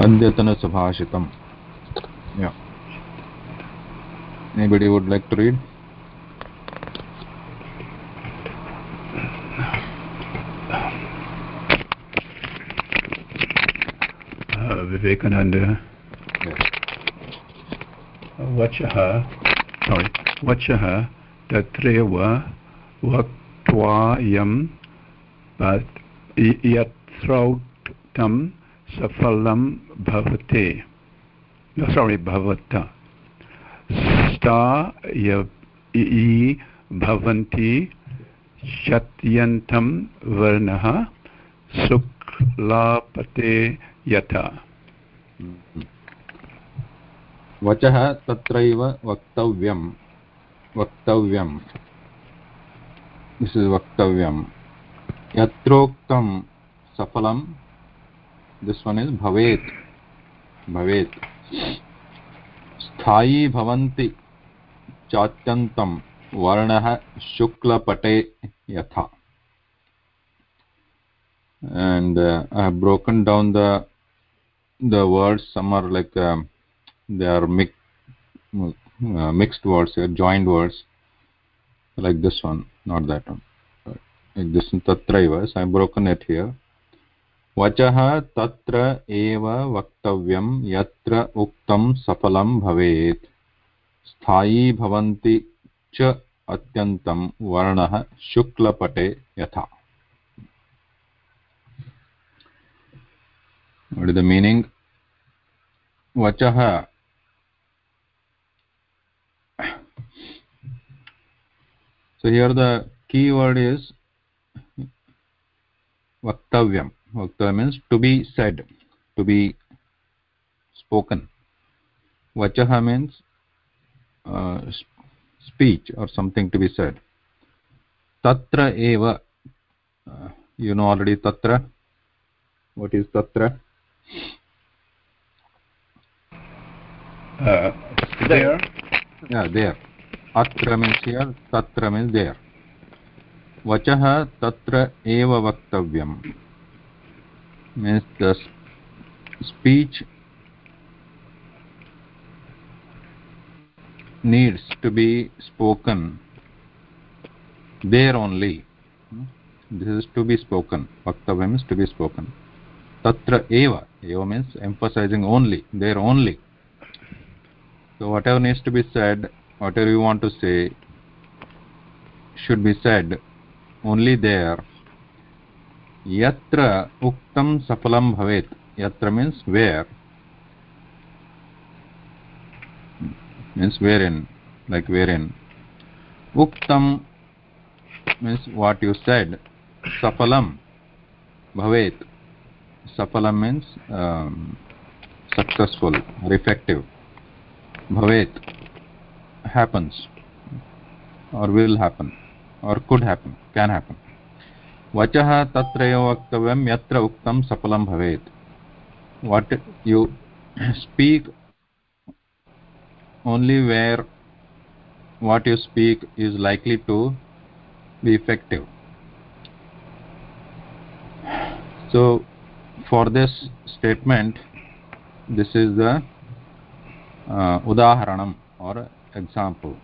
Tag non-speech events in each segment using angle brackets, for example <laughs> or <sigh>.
अद्यतन सुभाषित Anybody would like to read? Vivekananda वच वच त्रेव वक्त सफलं भवते। sorry, भवत। स्था इ भवन्ति शत्यन्तं वर्णः शुक्लापते यथा। वचः तत्रैव वक्तव्यं वक्तव्यं वक्तव्यं यत्रोक्तं सफलं दिस् वन् इस् भवेत् भवेत् स्थायी भवन्ति चात्यन्तं वर्णः शुक्लपटे यथा and uh, I have broken down the the words some are like um, they are mix, uh, mixed words uh, joined words like this one not that one like this tatraiva so i have broken it here वचः तत्र एव वक्तव्यं यत्र उक्तं सफलं भवेत्। स्थायी भवन्ति च अत्यन्तं वर्णः शुक्लपटे यथा। वट् इस् द मीनिङ्ग् वचः so here the keyword is वक्तव्यम्। Vaktavyam means to be said to be spoken vachah means uh, speech or something to be said tatra eva uh, you know already tatra what is tatra uh, there yeah there atra means here tatra means there vachah tatra eva vaktavyam means the speech needs to be spoken there only hmm, this is to be spoken vaktavyam is to be spoken. Tatra eva eva means emphasizing only there only. So whatever needs to be said whatever you want to say should be said only there yatra uktam safalam bhavet yatra means where. Means wherein like wherein. uktam means what you said safalam bhavet safalam means um, successful or effective bhavet happens or will happen or could happen can happen vachah tatra eva vaktavyam yatra uktam safalam bhavet what you speak only where what you speak is likely to be effective. So for this statement this is the uh, udaharanam or example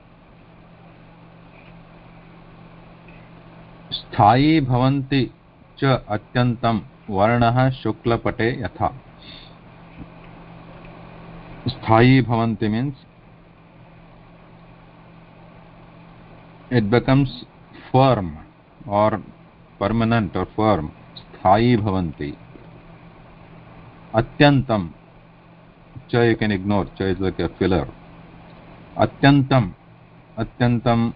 स्थायी भवन्ति च अत्यन्तं वर्णः शुक्लपटे यथा। स्थायी भवन्ति means it becomes firm are permanent are firm स्थायी भवन्ति। अत्यन्तं, च यू कैन इग्नोर च इस् लैक् ए फिलर् अत्यन्तम् अत्यन्तं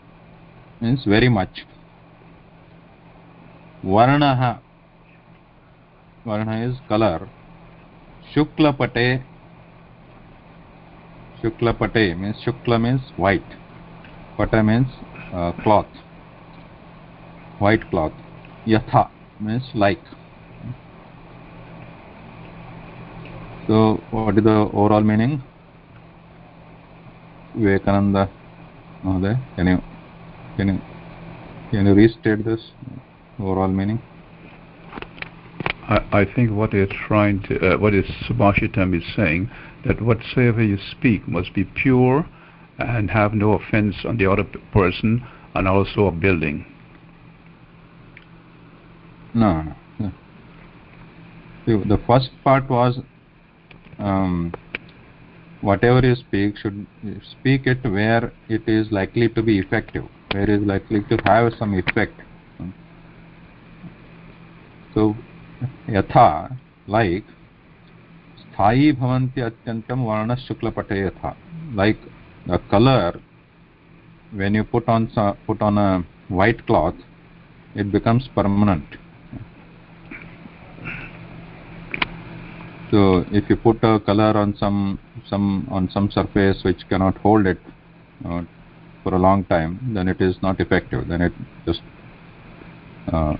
मीन्स् वेरि मच् वर्ण वर्ण इज़ कलर शुक्लपटे शुक्लपटे मीन्स शुक्ल मीन्स वाइट पट मीन्स क्लॉथ वाइट क्लॉथ यथा means like so what is the overall meaning Vivekananda महोदय can you can you can you restate this overall meaning I, I think what they're trying to, uh, what is Subhashitam is saying, that whatsoever you speak must be pure and have no offense on the other p- person and also a building. No, no. no. The, the first part was um, whatever you speak should speak it where it is likely to be effective, where it is likely to have some effect. So, yatha, like, स्थायी भवन्ति अत्यन्तं वर्णशुक्लपटे यथा like the color when put on some, put on a white cloth it becomes permanent so if you put a color on some some on some surface which cannot hold it uh, for a long time then it is not effective then it just uh,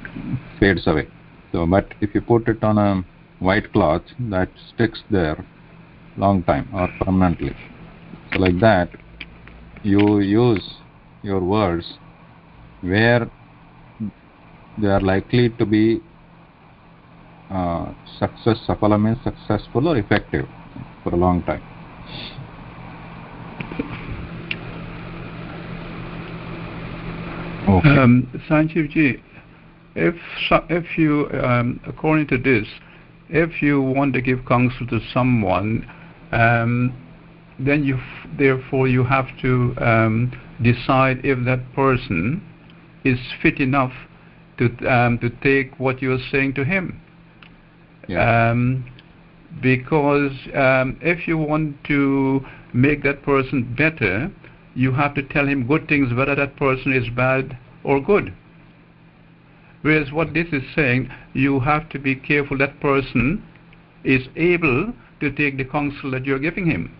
fades away so but if you put it on a white cloth that sticks there long time or permanently. So like that you use your words where they are likely to be uh, success sapala means successful or effective for a long time. Okay Um, Sanjeevji, if if you, um, according to this, if you want to give counsel to someone, um, then you f- therefore you have to um, decide if that person is fit enough to um, to take what you're saying to him. yeah Um, because um, if you want to make that person better, you have to tell him good things, whether that person is bad or good. Whereas what this is saying, you have to be careful that person is able to take the counsel that you're giving him.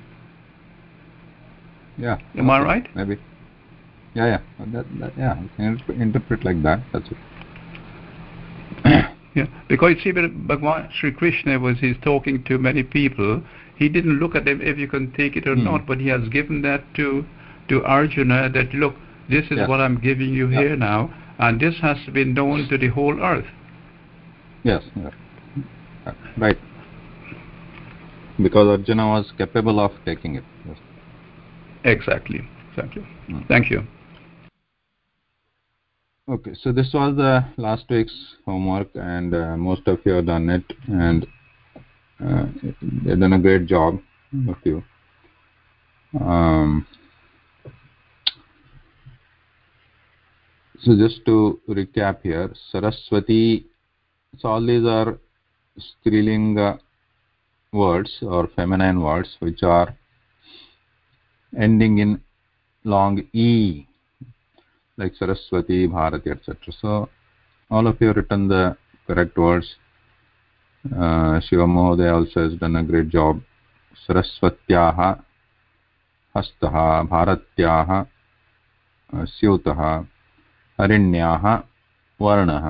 yeah. Am I right? maybe. Yeah yeah. That, that yeah you can interpret- like that. That's it. <coughs> Yeah, because see, Bhagwan Sri Krishna was he's talking to many people, he didn't look at them if you can take it or Hmm. not, but he has given that to to Arjuna that look, this is what I'm giving you Yeah. here now, and this has been known to the whole earth. yes. Right because arjuna was capable of taking it yes. Exactly, exactly. Hmm. Thank you. okay so this was the last week's homework and uh, most of you have done it and uh, you've done a great job of you um, so just to recap here saraswati so all these are strilinga words or feminine words which are ending in long e like saraswati bharati etc so all of you have written the correct words uh, shiva Mahodaya also has done a great job saraswatyaha hastah bharatyaha uh, स्यूतः हरिण्याः वर्णः,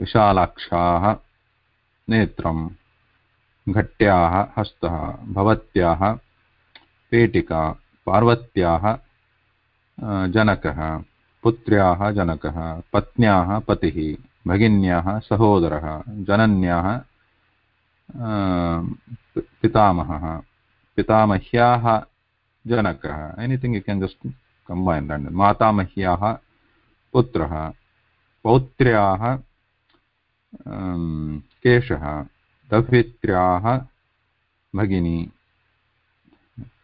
विशालाक्षाः नेत्रं घट्याः हस्तः, भवत्याः पेटिका, पार्वत्याः जनकः, पुत्र्याः जनकः, पत्न्याः पतिः, भगिन्याः सहोदरः, जनन्याः पितामहः, पितामह्याः जनकः. Anything you can just combine मातामह्याः पुत्रः, पौत्र्याः केशः धवित्र्याः भगिनी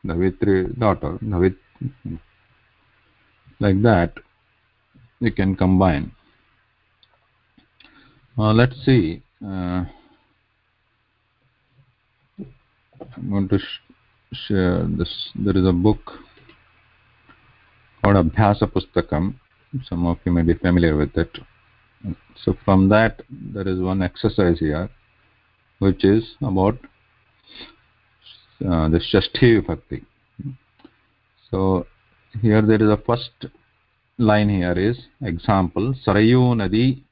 धवित्रि daughter धवित् like that you can combine let see there is a book called abhyasa pustakam. Some of you may be familiar with it. So from that, there is one exercise here, which is about uh, the Shashti Vibhakti. So here there is a first line here is example Sarayu Nadi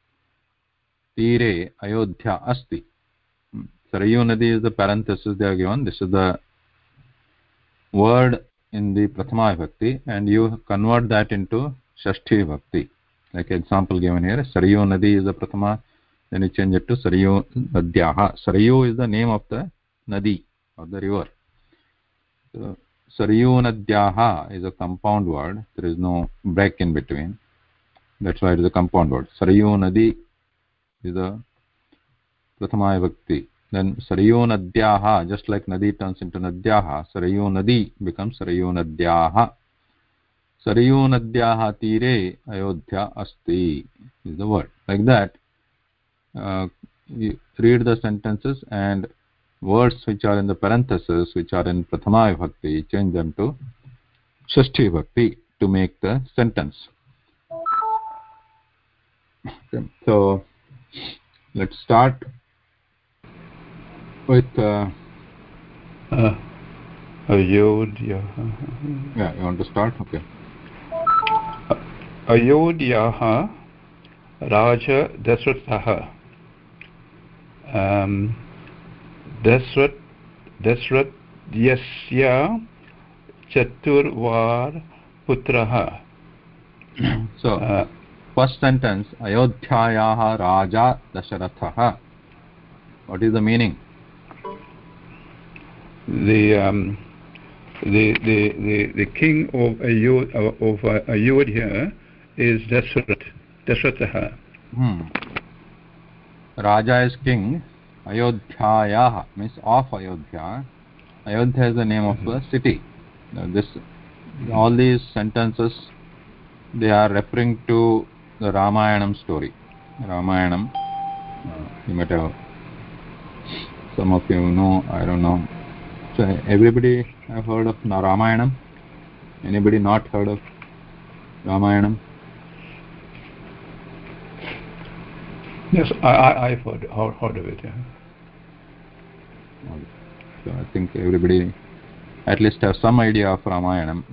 Tire Ayodhya Asti. Sarayu Nadi is the parenthesis they are given. This is the word in the Prathama Vibhakti and you convert that into Shashti Vibhakti. Like example given here, Sarayu Nadi is the Prathama then you change it to Sarayu Nadyaha. Sarayu is the name of the Nadi, of the river. So, Sarayu Nadyaha is a compound word. There is no break in between. That's why it is a compound word. Sarayu Nadi is a Prathama Vibhakti. Then Sarayu Nadyaha, just like Nadi turns into Nadyaha, Sarayu Nadi becomes Sarayu Nadyaha. Nadyaha Tire Ayodhya Asti is the word. Like that, uh, you read the sentences and words which are in the parentheses, which are in Prathama Vibhakti, change them to Shashti Vibhakti to make the sentence. Okay. So, let's start with uh, uh, Ayodhya. yeah you want to start okay अयोध्याः राजदशरथः। Dasharath दशरथस्य चतुर्वार पुत्रः सो <clears throat> first sentence अयोध्यायाः राजा दशरथः। What is the meaning the um, the the the the king of ayodhya of Ayodhya is Dashrath Dashratha hmm. Raja is king ayodhyayaah means of ayodhya. Ayodhya is the name of the city. Now this all these sentences they are referring to the ramayanam story. Ramayanam you might have some of you know i don't know. So everybody have heard of ramayanam? Anybody not heard of ramayanam yes I, I I've heard, heard of it yeah. so i think everybody at least have some idea of ramayanam.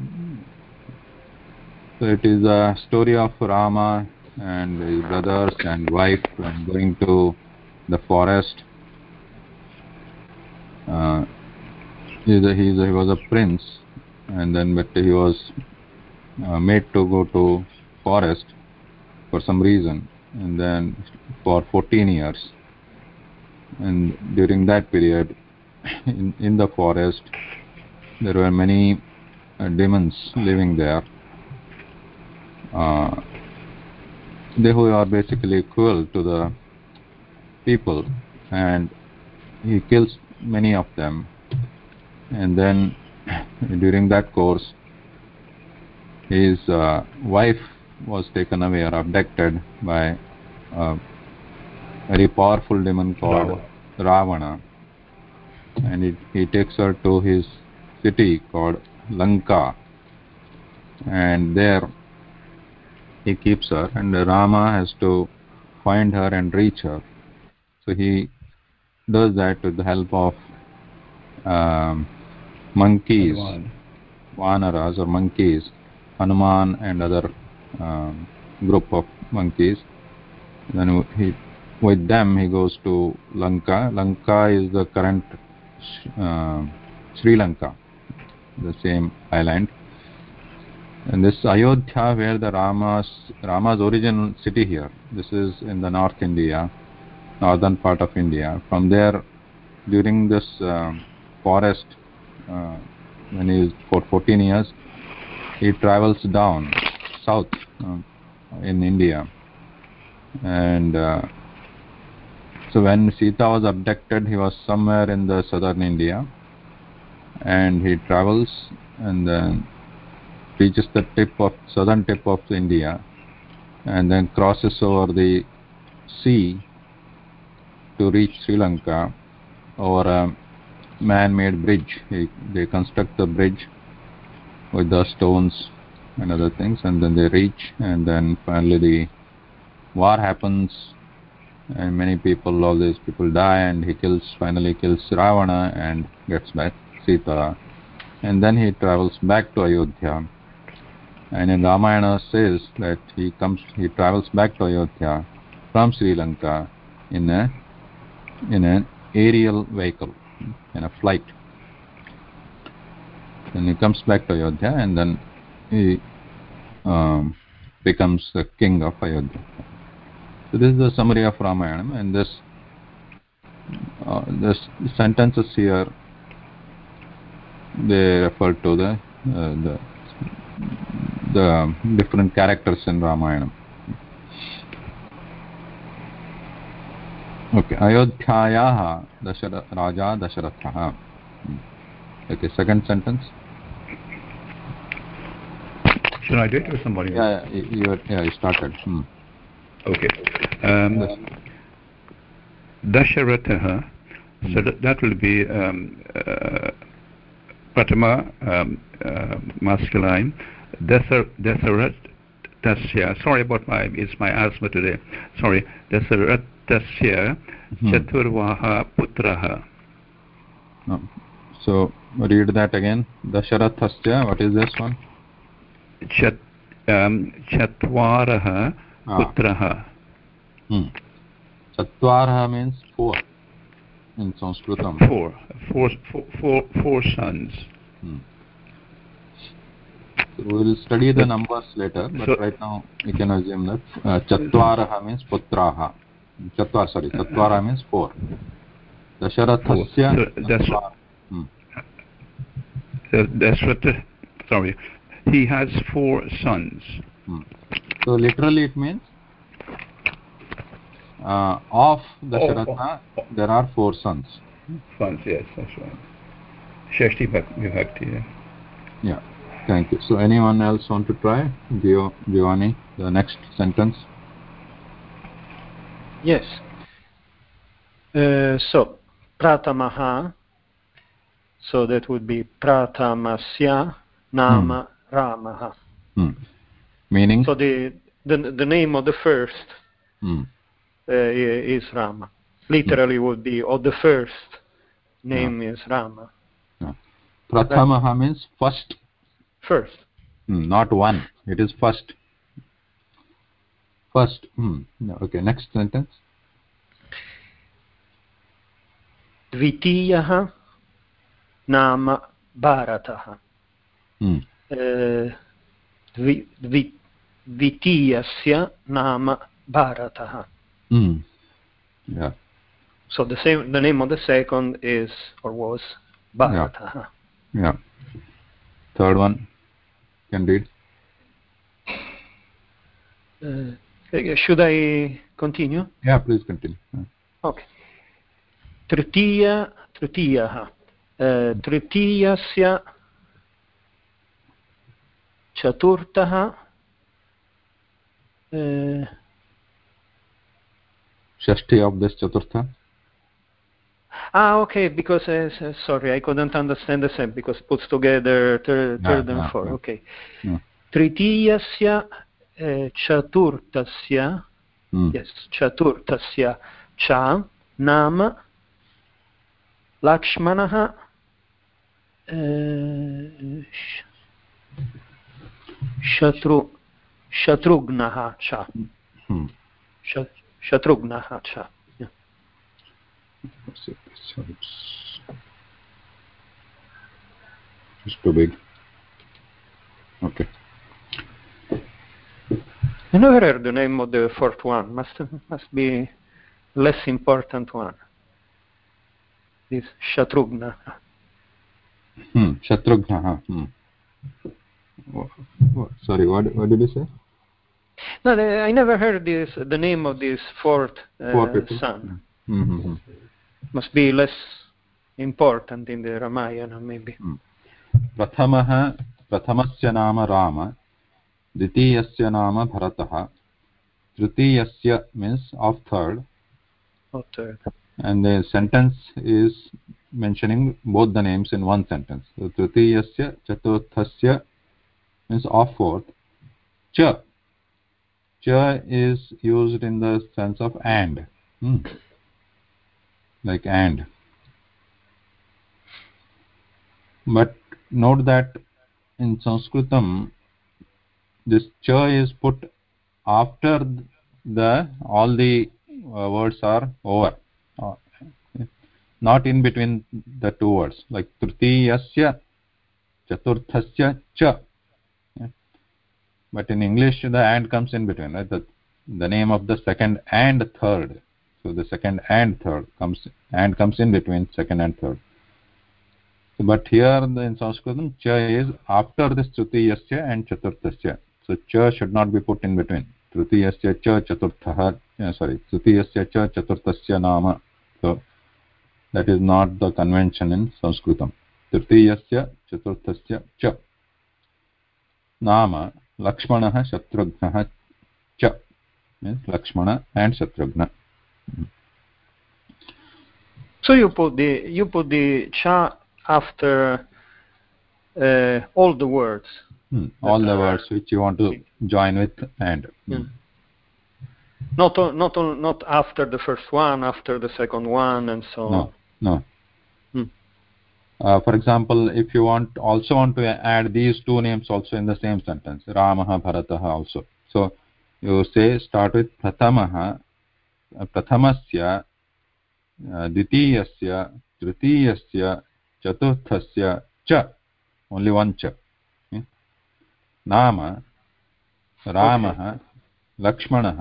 So it is a story of rama and his brothers and wife and going to the forest. Uh, he's he was a prince and then but he was uh, made to go to forest for some reason and then for 14 years. And during that period in, in the forest there were many uh, demons living there. Uh, they who are basically cruel to the people and he kills many of them. And then <clears throat> during that course his uh, wife was taken away or abducted by a very powerful demon called Ravana. And it, he takes her to his city called Lanka. And there he keeps her and Rama has to find her and reach her. So he does that with the help of um, monkeys Hanuman. vanaras or monkeys hanuman and other um, group of monkeys. Then he with them he goes to lanka. Lanka is the current uh, sri lanka the same island. And this ayodhya where the rama's rama's origin city here. This is in the north india northern part of india. From there during this uh, forest uh, when he is for 14 years he travels down south uh, in india. And uh, so when sita was abducted he was somewhere in the southern india. And he travels and then reaches the tip of southern tip of india and then crosses over the sea to reach sri lanka over a man-made bridge. He, they construct the bridge with the stones and other things and then they reach and then finally the war happens and many people all these people die and he kills finally kills ravana and gets back sita. And then he travels back to ayodhya. And in ramayana says that he comes he travels back to ayodhya from sri lanka in a in an aerial vehicle in a flight. Then he comes back to ayodhya and then he um, becomes the king of ayodhya So this is the summary of Ramayana, and this uh, this sentences here they refer to the uh, the the different characters in Ramayana. Okay, Ayodhyayaha Dashara, Raja Dasharatha. Okay, second sentence. Should I do it or somebody else? Yeah, yeah, you, you- yeah, you started. Hmm. Okay. Um, Dasharatha. So that, that will be um, uh, Pratama, um, uh, masculine. Dasar, Sorry about my, it's my asthma today. Sorry. Dasarat, Dasya, Hmm. Chaturvaha, Putraha. No. So read that again. Dasharathasya. What is this one? Chat, um, Chatvaraha, Ah. Putraha. Hmm. Chatvarha means four in Sanskritam. Four, four, four, four, four sons. Hmm. So we will study the numbers later, but So- right now we can assume that uh, Chatvaraha means Putraha. Chatvar, sorry, Chatvara means four. Dasharathasya. Four. So that's- Chatvar- Hmm. Uh, Dasratha, sorry, he has four sons. Hmm. So literally it means uh, of Dasharatha there are four sons. Sons, yes, that's right. Shashti Vibhakti, yeah. Yeah. Thank you. So anyone else want to try? Gio, Giovanni, the next sentence. Yes. Uh, so, pratamaha, so that would be pratamasya nama ramaha. Hmm. Meaning? So the, the the name of the first Hmm. uh, i- is Rama. Literally would be, of the first name is Rama. Prathamaha means first, First. hmm, not one. It is first. First. Hmm. No, Okay, next sentence. द्वितीयः नाम भारतः Hmm. Uh, द्वि द्वि द्वितीयस्य नाम भारतः Hmm. Yeah. So the same the name of the second is or was Bharatah. Yeah. Third one. Can read. Uh, should I continue? Yeah, please continue. Yeah. Okay. तृतीय तृतीयः uh, तृतीयस्य चतुर्थः uh, Shashti of this Ah, okay, because, uh, sorry, I couldn't understand the same, because puts together third, Yeah, and yeah, fourth, yeah. okay. Yeah. तृतीयस्य uh, चतुर्थस्य Hmm. yes, चतुर्थस्य च नाम लक्ष्मणः शत्रु शत्रुघ्नः च Hmm. श- शत्रुघ्नः च Yeah. Let's see. So it's it's too big. Okay. I never heard the name of the fourth one. Must must be less important one. This Shatrughna. Hmm. Shatrughna. Hmm. Wha- wha- Sorry, what what did you say? No, the, I never heard this. The name of this fourth uh, Four people. son Mm-hmm. must be less important in the Ramayana, maybe. प्रथमः प्रथमस्य नाम राम द्वितीयस्य नाम भरतः तृतीयस्य means of third Not third. and the sentence is mentioning both the names in one sentence so तृतीयस्य चतुर्थस्य means of fourth cha cha is used in the sense of and. Hmm. like and. But note that in sanskritam this cha is put after the all the uh, words are over. Uh, not in between the two words. Like tritiyasya chaturthasya cha but in english the and comes in between right the the name of the second and third so the second and third comes and comes in between second and third but here in sanskritam cha is after this tritiyasya and chaturthasya so cha should not be put in between tritiyasya cha chaturthah yeah, sorry tritiyasya cha chaturthasya nama so that is not the convention in sanskritam तृतीयस्य चतुर्थस्य च नाम लक्ष्मणः शत्रुघ्नः च Lakshman and shatrugna so you put the you put the cha after uh, all the words hmm. all the words which you want to join with and hmm. not not not after the first one after the second one and so no no uh, for example if you want also want to add these two names also in the same sentence ramah bharatah also so you say start with prathamah प्रथमस्य द्वितीयस्य तृतीयस्य चतुर्थस्य च only one च नाम रामः लक्ष्मणः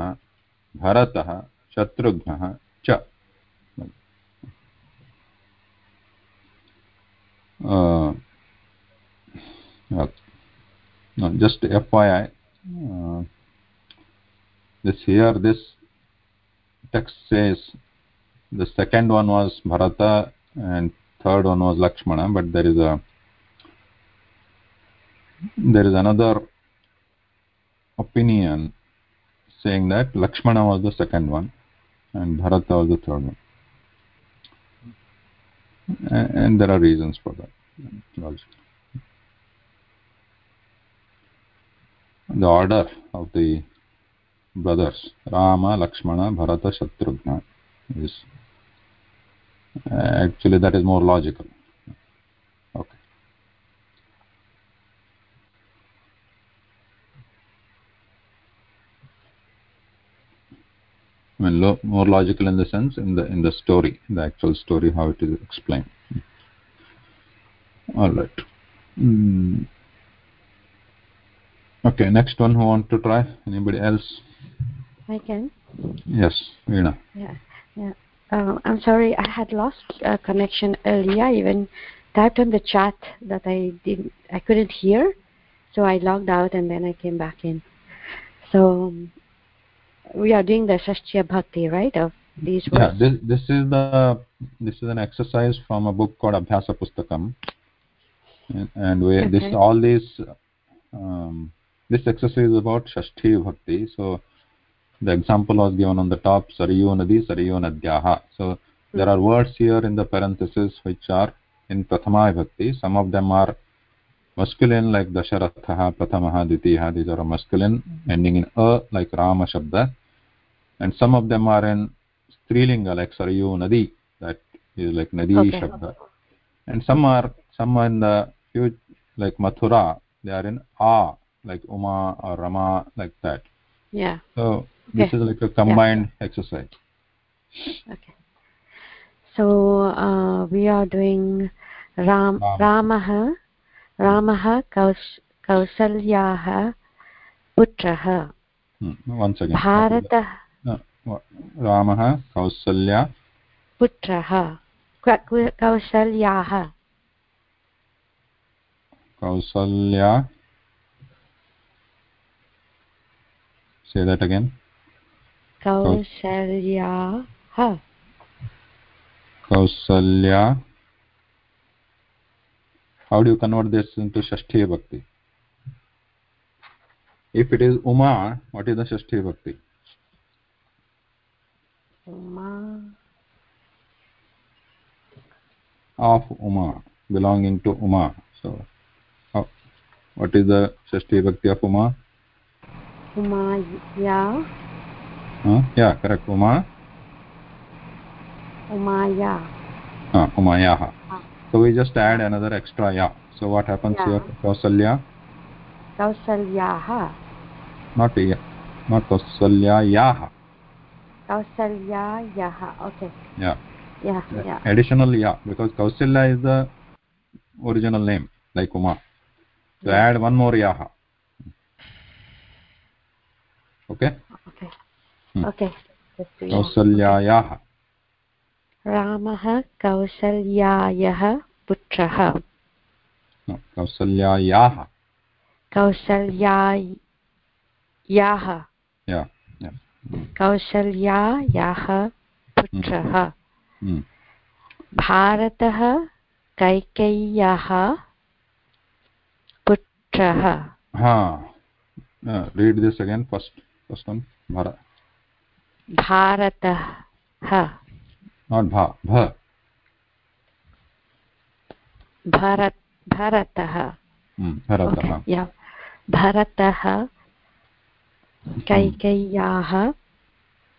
भरतः शत्रुघ्नः च uh, no, just FYI, uh, this here, this text says the second one was Bharata and third one was Lakshmana, but there is a there is another opinion saying that Lakshmana was the second one and Bharata was the third one and there are reasons for that the order of the brothers rama lakshmana bharata shatrughna is uh, actually that is more logical okay I mean, lo more logical in the sense in the in the story, the actual story, how it is explained. All right. Mm. Okay, next one who want to try? Anybody else? I can. Yes, Veena. Yeah, yeah. Uh, I'm sorry, I had lost uh, connection earlier. I even typed on the chat that I didn't, I couldn't hear, so I logged out and then I came back in. So we are doing the Shashti Vibhakti, right, of these words? Yeah, this, this is the this is an exercise from a book called Abhyasa Pustakam, and, and we, okay. this all these um, this exercise is about Shashti Bhakti. So the example was given on the top, Sarayu Nadi, Sariyu Nadyaha. So there are words here in the parentheses which are in Prathama Bhakti. Some of them are masculine like Dasharatha, Prathamaha, Ditiha. These are masculine ending in A like Rama Shabda. And some of them are in Strilinga like Sarayu Nadi. That is like Nadi okay. Shabda. And some are some are in the huge like Mathura. They are in A like Uma or Rama like that. Yeah. So this is like a combined yeah. exercise. Okay. So uh, we are doing Ram, Ramah रामः कौस् कौसल्याः पुत्रः। भारतः रामः कौसल्या पुत्रः। कौसल्याः Kausalya say that again. कौसल्याः Kausalya how do you convert this into shashti bhakti if it is uma what is the shashti bhakti uma of uma belonging to uma so how, what is the shashti bhakti of uma uma ya huh? yeah correct uma umaya ah umayah ah. So we just add another extra ya so what happens yeah. here kausalya kausalyaha not ya not kausalyayah kausalyayaha okay yeah yeah yeah additional ya because kausalya is the original name like uma so yeah. add one more yaha okay okay Hmm. Okay. कौसल्यायाः रामः कौशल्यायः पुत्रः। कौशल्यायाः। कौशल्यायाः। कौशल्यायाः पुत्रः। भारतः कैकेय्याः पुत्रः। Read this again first first भारतः। Not bha bha Bharata भरतः hmm. bharatah Okay, yeah. भरतः कैकेय्याः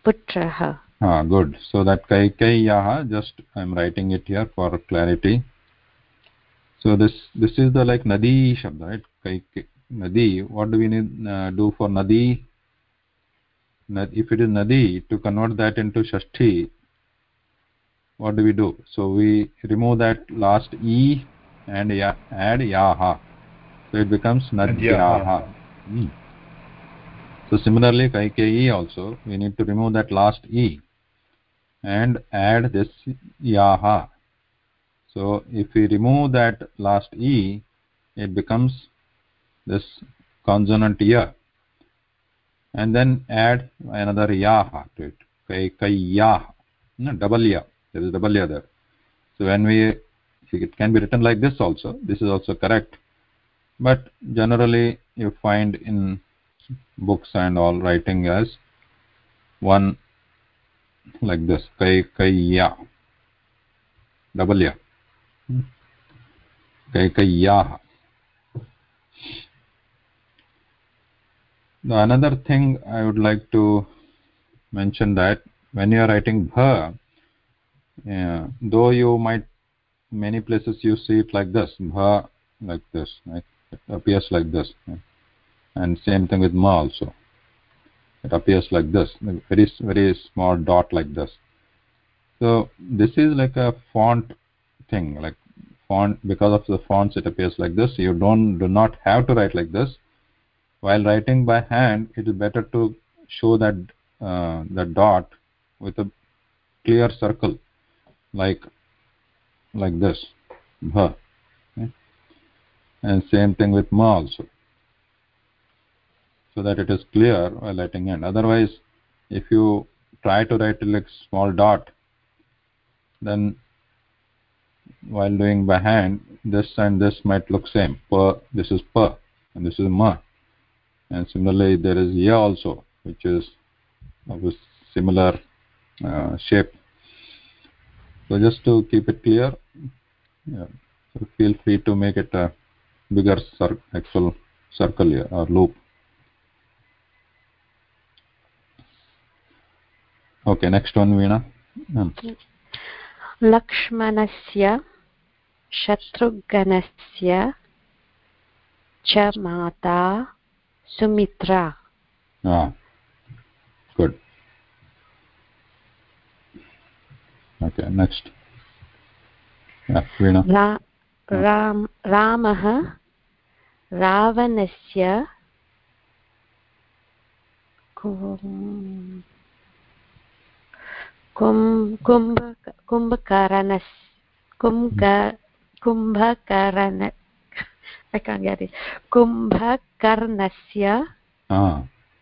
पुत्रः ah good so that kaikayah just i am writing it here for clarity so this this is the like nadi shabd right Kaike, nadi what do we need uh, do for nadi Nad, if it is nadi to convert that into shashti what do we do? So we remove that last e and ya, add yaha. So it becomes nadyaha Hmm. so similarly kaikeyi also we need to remove that last e and add this yaha. So if we remove that last e it becomes this consonant ya and then add another yaha to it. Kaikayah no, double ya there is double ya there. So when we it can be written like this also this is also correct. But generally you find in books and all writing as one like this kai kaiya double ya kai kaiyah now another thing i would like to mention that when you are writing bha yeah, though you might many places you see it like this bha like this right? it appears like this right? and same thing with ma also. It appears like this very very small dot like this. So this is like a font thing like font because of the fonts it appears like this. You don't do not have to write like this. While writing by hand it is better to show that uh, the dot with a clear circle like like this bha okay? and same thing with ma also. So that it is clear while writing hand otherwise if you try to write it like small dot then while doing by hand this and this might look same. Per this is per and this is ma. And similarly there is ya also which is of a similar uh, shape so just to keep it clear feel free to make it a bigger circle or loop. Okay next one Veena. Hmm. lakshmanasya shatrughnasya cha sumitra. Ah good. okay next. Yeah, Ram रामः रावणस्य कुम्भकरणस् Kumbhkaran कुम्भकर्णस्य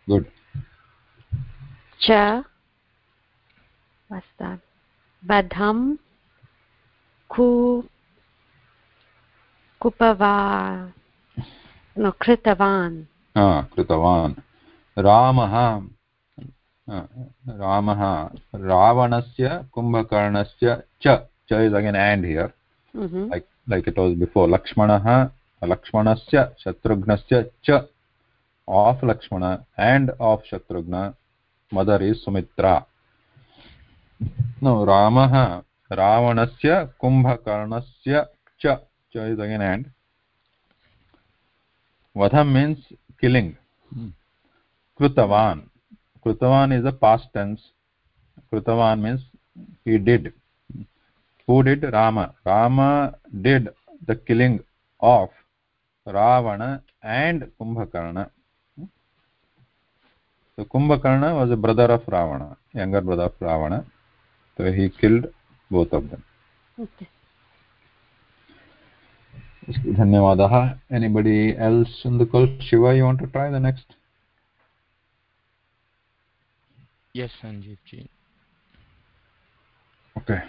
good च बधं कुपवा कृतवान्। कृतवान्। रामः रामः रावणस्य कुम्भकर्णस्य च च is again and here like like it was before लक्ष्मणः लक्ष्मणस्य शत्रुघ्नस्य च of Lakshmana and of Shatrughna mother is Sumitra. No ramah ravanasya kumbhakarnasya cha cha is again and vadham means killing hmm. krutavan krutavan is a past tense krutavan means he did who did rama rama did the killing of ravana and kumbhakarna So Kumbhakarna was a brother of Ravana, younger brother of Ravana. so he killed both of them. Okay. धन्यवादः। Anybody else in the call Shiva you want to try the next yes sanjeev ji. Okay.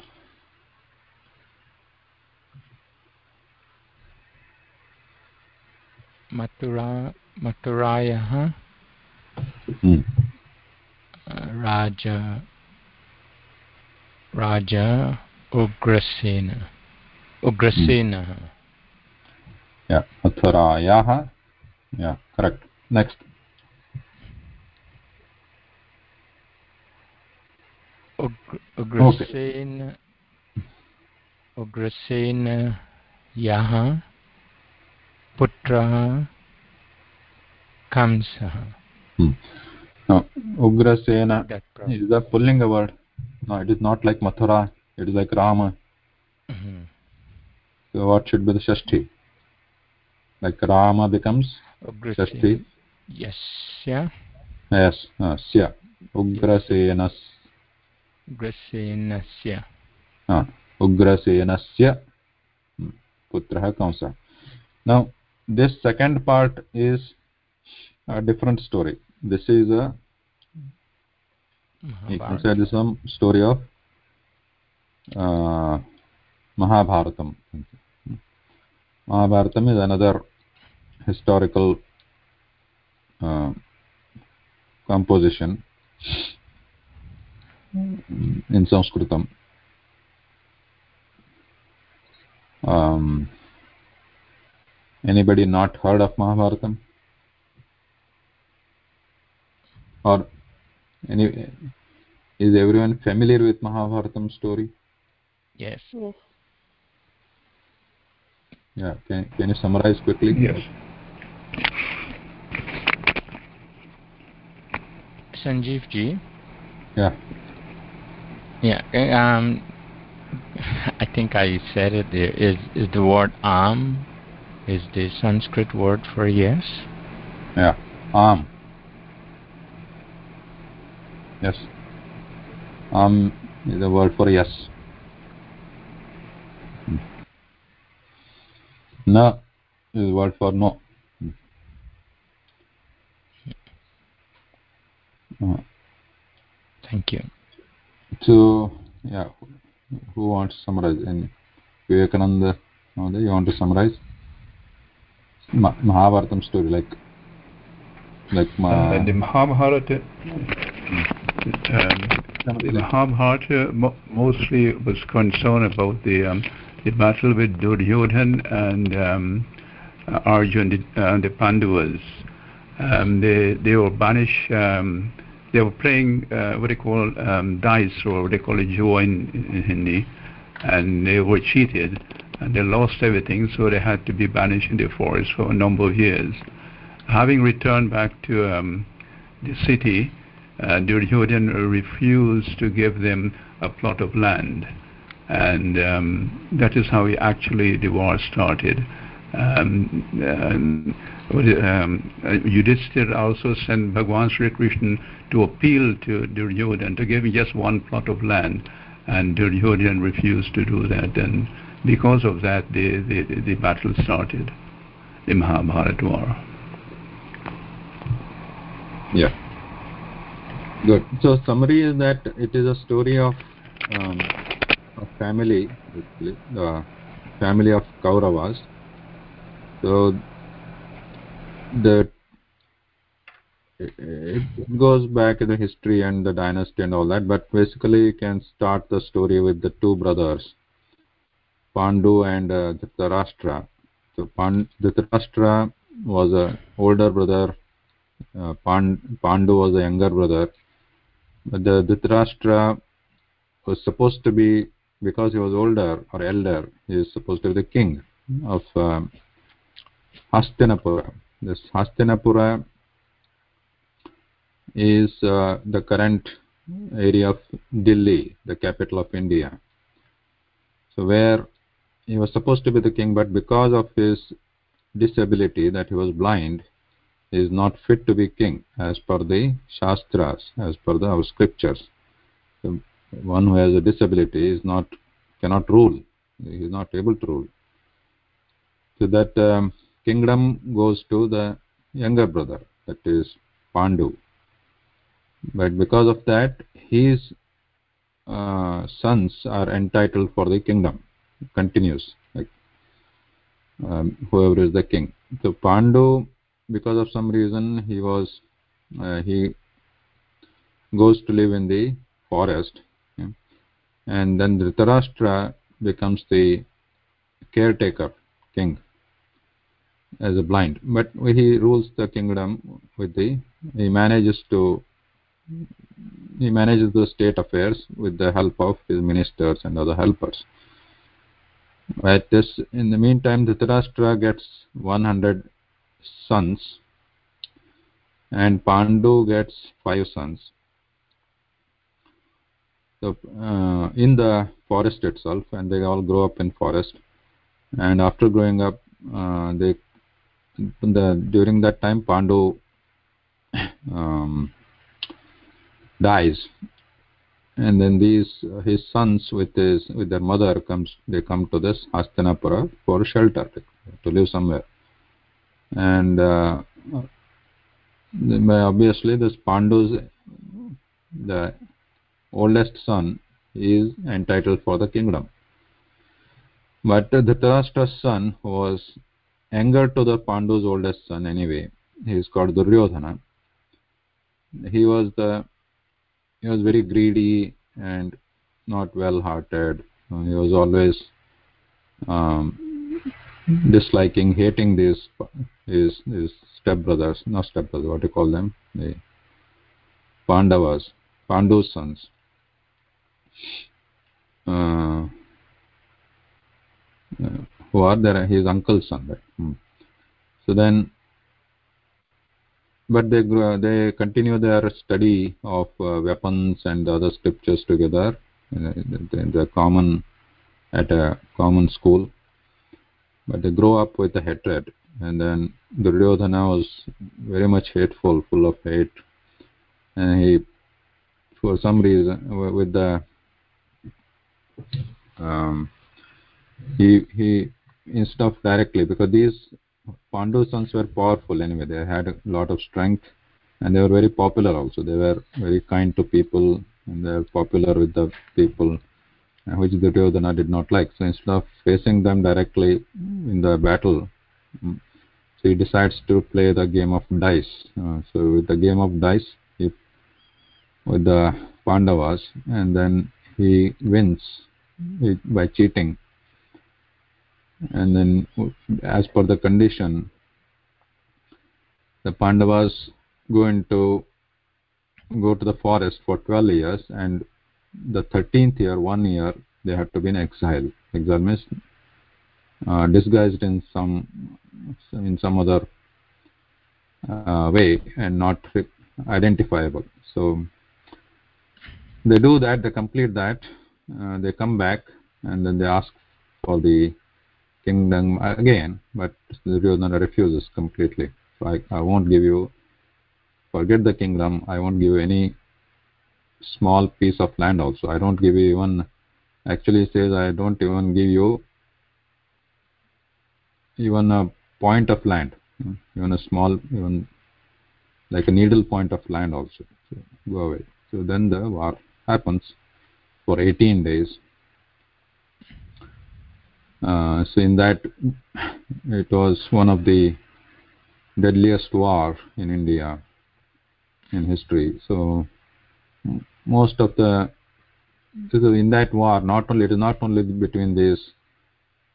Mathura मथुरायः राजा raja raja ugrasena ugrasena yeah mathurayah yeah correct. Next. Ugrasen ugrasen yah putrah kamsah hmm. No ugrasena is a pullinga word no it is not like mathura. It is like rama. Mm -hmm. so what should be the shashti? Like rama becomes shashti? Yes yeah. Yes uh, sya ugrasenas ugrasenasya. Ha ugrasenasya. Putrah kamsa. Now this second part is a different story. This is a story of uh, mahabharatam mahabharatam is another historical uh, composition in sanskritam um, anybody not heard of mahabharatam or any is everyone familiar with mahabharatam story? Yes. Yes. Yeah can, can you summarize quickly? Yes. Sanjeev ji? Yeah. Yeah um <laughs> i think i said it there is is the word am is the sanskrit word for yes? Yeah am yes. Am is the word for yes. Na is the word for no. Uh, thank you. So yeah who wants to summarize? And vivekananda you want to summarize? Ma mahabharatam story like like Ma uh, the mahabharata um, the mahabharata mo mostly was concerned about the um, the battle with duryodhan and um, arjun the, uh, the pandavas. Um, they they were banished um, they were playing uh, what they call um, dice or what they call a jua in, in Hindi and they were cheated and they lost everything so they had to be banished in the forest for a number of years. Having returned back to the city uh, Duryodhan refused to give them a plot of land. And um, that is how he actually the war started. Um, um, Yudhishthir also sent Bhagwan Sri Krishna to appeal to Duryodhan to give him just one plot of land. And Duryodhan refused to do that. And because of that the, the, the battle started the Mahabharata war. Yeah good. So summary is that it is a story of um, a family the family of kauravas. So the it goes back in the history and the dynasty and all that but basically you can start the story with the two brothers pandu and uh, dhritarashtra. So Pand dhritarashtra was a older brother uh, Pand pandu was a younger brother the dhritarashtra was supposed to be because he was older or elder he is supposed to be the king of um, hastinapura. This hastinapura is uh, the current area of delhi the capital of india. So where he was supposed to be the king but because of his disability that he was blind is not fit to be king as per the shastras, as per the our scriptures. One who has a disability is not cannot rule. He is not able to rule. So that um, kingdom goes to the younger brother, that is Pandu. But because of that, his uh, sons are entitled for the kingdom. continues like um, whoever is the king. So Pandu, because of some reason, he was uh, he goes to live in the forest, and then Dhritarashtra becomes the caretaker king as a blind, but he rules the kingdom with the he manages to he manages the state affairs with the help of his ministers and other helpers. At this, in the meantime, Dhritarashtra gets 100 sons, and Pandu gets five sons. So, uh, in the forest itself, and they all grow up in forest. And after growing up, uh, they the during that time Pandu <coughs> um, dies and then these uh, his sons with his with their mother comes they come to this Hastinapura for shelter to live somewhere and uh, obviously this Pandu's the oldest son is entitled for the kingdom. But the Dhritarashtra's son was younger to the Pandu's oldest son anyway. He is called Duryodhana. He was the he was very greedy and not well hearted he was always um, disliking hating these his his stepbrothers not stepbrothers what do you call them? The pandavas pandu's sons. Uh, uh, who are there? His uncle's son right? hmm. so then but they they continue their study of uh, weapons and other scriptures together. Uh, the, the common at a common school but they grow up with a hatred. And then Duryodhana was very much hateful full of hate. And he for some reason with the um, he he instead of directly. Because these Pandu sons were powerful anyway. They had a lot of strength. And they were very popular also. They were very kind to people. And they were popular with the people which Duryodhana did not like. So instead of facing them directly in the battle, mm, so he decides to play the game of dice. Uh, so with the game of dice, he, with the Pandavas, and then he wins by cheating and then as per the condition the pandavas go into go to the forest for 12 years and the 13th year one year they have to be in exile exile means uh, disguised in some in some other uh, way and not identifiable so they do that they complete that uh, they come back and then they ask for the kingdom again, but the Duryodhana refuses completely. So I, I won't give you, forget the kingdom, I won't give you any small piece of land also. I don't give you even, actually says I don't even give you even a point of land, even a small, even like a needle point of land also. So go away. So then the war happens for 18 days uh, so in that it was one of the deadliest war in India in history so most of the in that war not only it is not only between these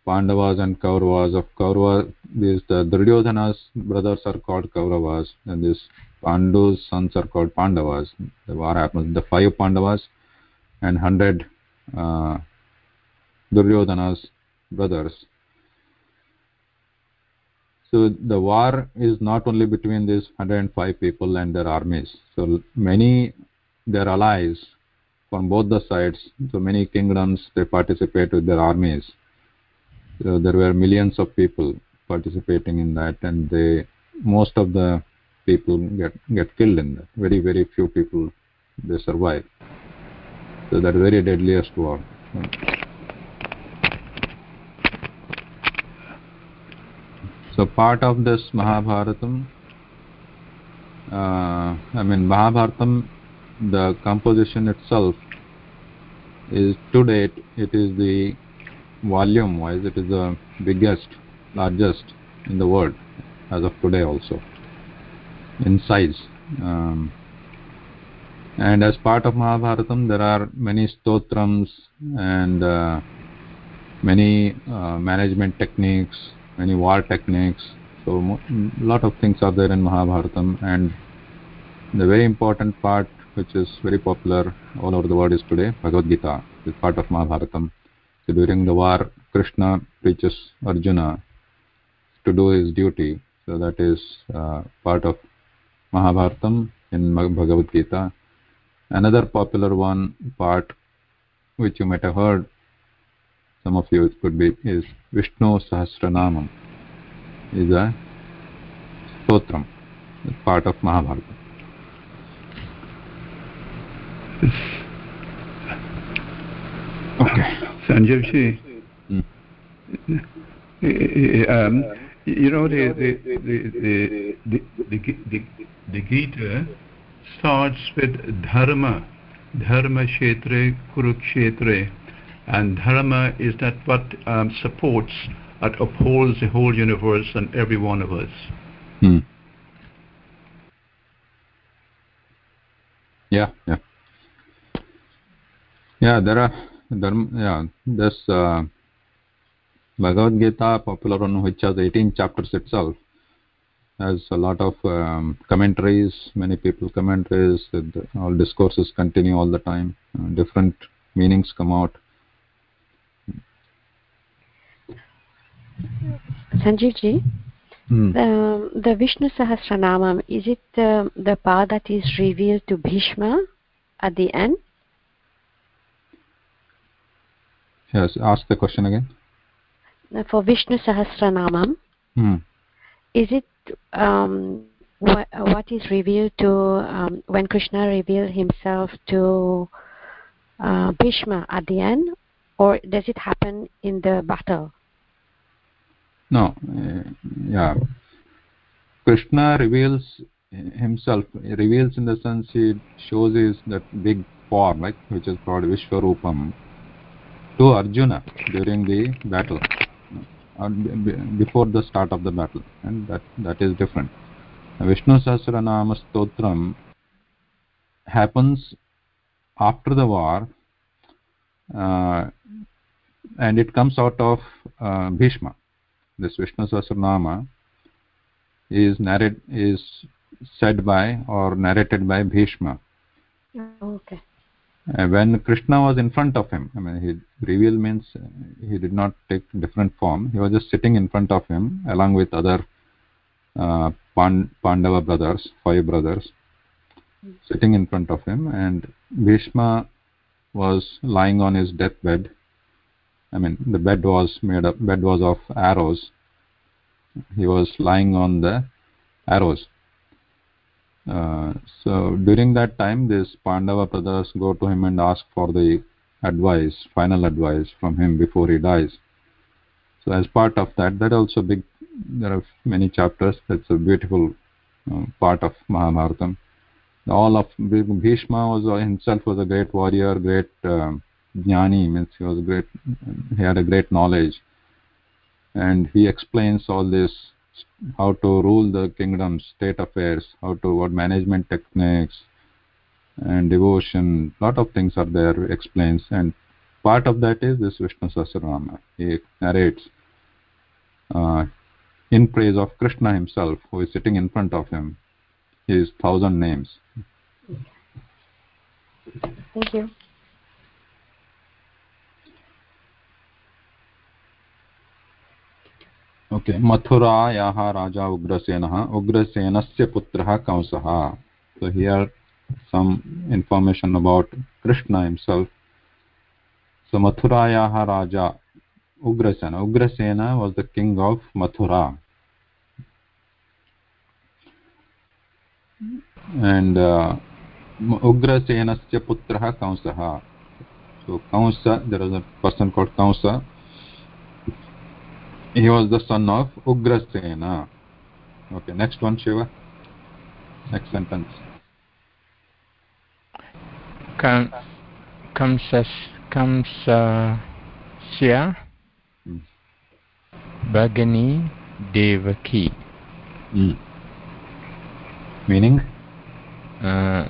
Pandavas and Kauravas. Of Kaurava these the Duryodhana's brothers are called Kauravas and these Pandu's sons are called Pandavas. The war happens. The five Pandavas and hundred uh, Duryodhana's brothers. So the war is not only between these 105 people and their armies. So many their allies from both the sides so many kingdoms they participate with their armies so there were millions of people participating in that and they most of the people get get killed in that. Very very few people they survive. So that very deadliest war. So part of this Mahabharatam, uh, I mean Mahabharatam, the composition itself is to date it is the volume wise it is the biggest, largest in the world as of today also in size. Um, and as part of Mahabharatam there are many stotrams and uh, many uh, management techniques many war techniques so a lot of things are there in Mahabharatam and the very important part which is very popular all over the world is today Bhagavad Gita is part of Mahabharatam. So during the war Krishna preaches Arjuna to do his duty. So that is uh, part of Mahabharatam in Bhagavad Gita. Another popular one part which you might have heard some of you could be is Vishnu Sahasranamam. Is a stotram part of Mahabharata okay ji Hmm. um, you know the the the the the, the, the, the Gita starts with dharma dharma kshetre kurukshetre and dharma is that what um, supports that upholds the whole universe and every one of us Hmm. Yeah, yeah. Yeah, there are dharma, yeah, this uh, Bhagavad Gita, popular one which has 18 chapters itself, has a lot of um, commentaries, many people commentaries, all discourses continue all the time, uh, different meanings come out. Sanjeev ji, Hmm. um, the Vishnu Sahasranamam, is it um, the part that is revealed to Bhishma at the end? Yes, ask the question again. Uh, For Vishnu Sahasranamam, Hmm. is it um, what, what is revealed to um, when Krishna revealed himself to uh, Bhishma at the end, or does it happen in the battle? No, uh, yeah. Krishna reveals himself, he reveals in the sense he shows his that big form, like which is called Vishwarupam, to Arjuna during the battle, b- before the start of the battle, and that that is different. Vishnu Sahasranama Stotram happens after the war, uh, and it comes out of uh, Bhishma this Vishnu Sahasranama is narrated is said by or narrated by Bhishma. Okay. Uh, when Krishna was in front of him, I mean, he reveal means uh, he did not take different form. He was just sitting in front of him along with other uh, Pandava brothers, five brothers, sitting in front of him, and Bhishma was lying on his deathbed. I mean, the bed was made up. Bed was of arrows. He was lying on the arrows. Uh, so during that time, these Pandava brothers go to him and ask for the advice, final advice from him before he dies. So as part of that, that also big. There are many chapters. That's a beautiful uh, part of Mahabharatam. All of Bhishma was himself was a great warrior, great um, jnani means he was great. He had a great knowledge, and he explains all this how to rule the kingdom, state affairs, how to what management techniques and devotion. lot of things are there. Explains, and part of that is this Vishnu Sahasranama. He narrates uh, in praise of Krishna himself, who is sitting in front of him. His thousand names. Thank you. Okay, मथुरायाः राजा उग्रसेनः, उग्रसेनस्य पुत्रः कंसः। So here some information about Krishna himself so मथुरायाः Raja Ugrasena Ugrasena was the king of Mathura. And uh, उग्रसेनस्य पुत्रः कंसः। So Kansa there is a person called Kansa. He was the son of ugrasena okay next one shiva next sentence Kam, kamsas, kamsasya Hmm. Bhagini Devaki. mm. meaning Uh,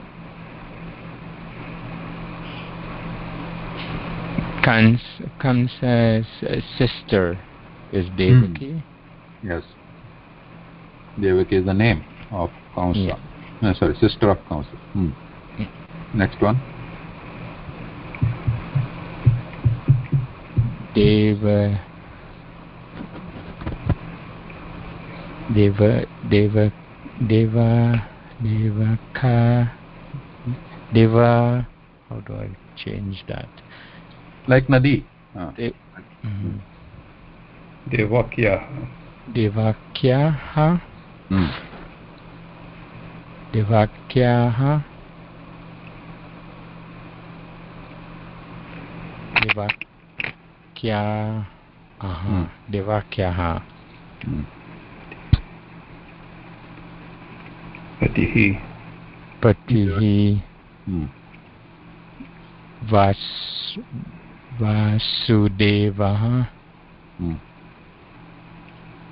Kans, Kamsa's sister is Devaki. yes devaki is the name of kamsa Yeah. no, sorry sister of kamsa hmm. next one Deva Deva Deva Deva Devaka Deva how do I change that? like nadi ah. De, mm, hmm. Devakyaha. Devakya Hmm. Devakyaha. Hmm. Patihi. Patihi. Hmm.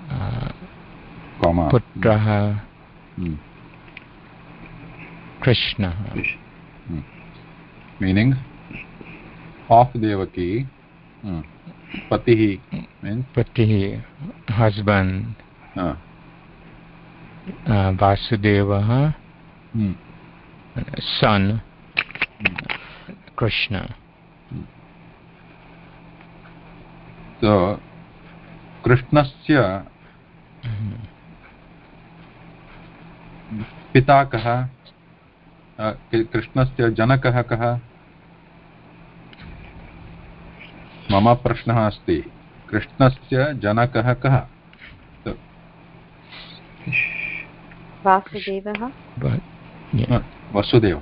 Vas Vasudevah Hmm. uh, comma Putraha hmm. Krishna meaning? Of devaki hmm. patihi means? Patihi husband ah. uh, Vasudevah hmm. son Krishna so krishnasya पिता कः कि- कृष्णस्य जनकः कः? मम प्रश्नः अस्ति। कृष्णस्य जनकः कः? yeah Vasudev.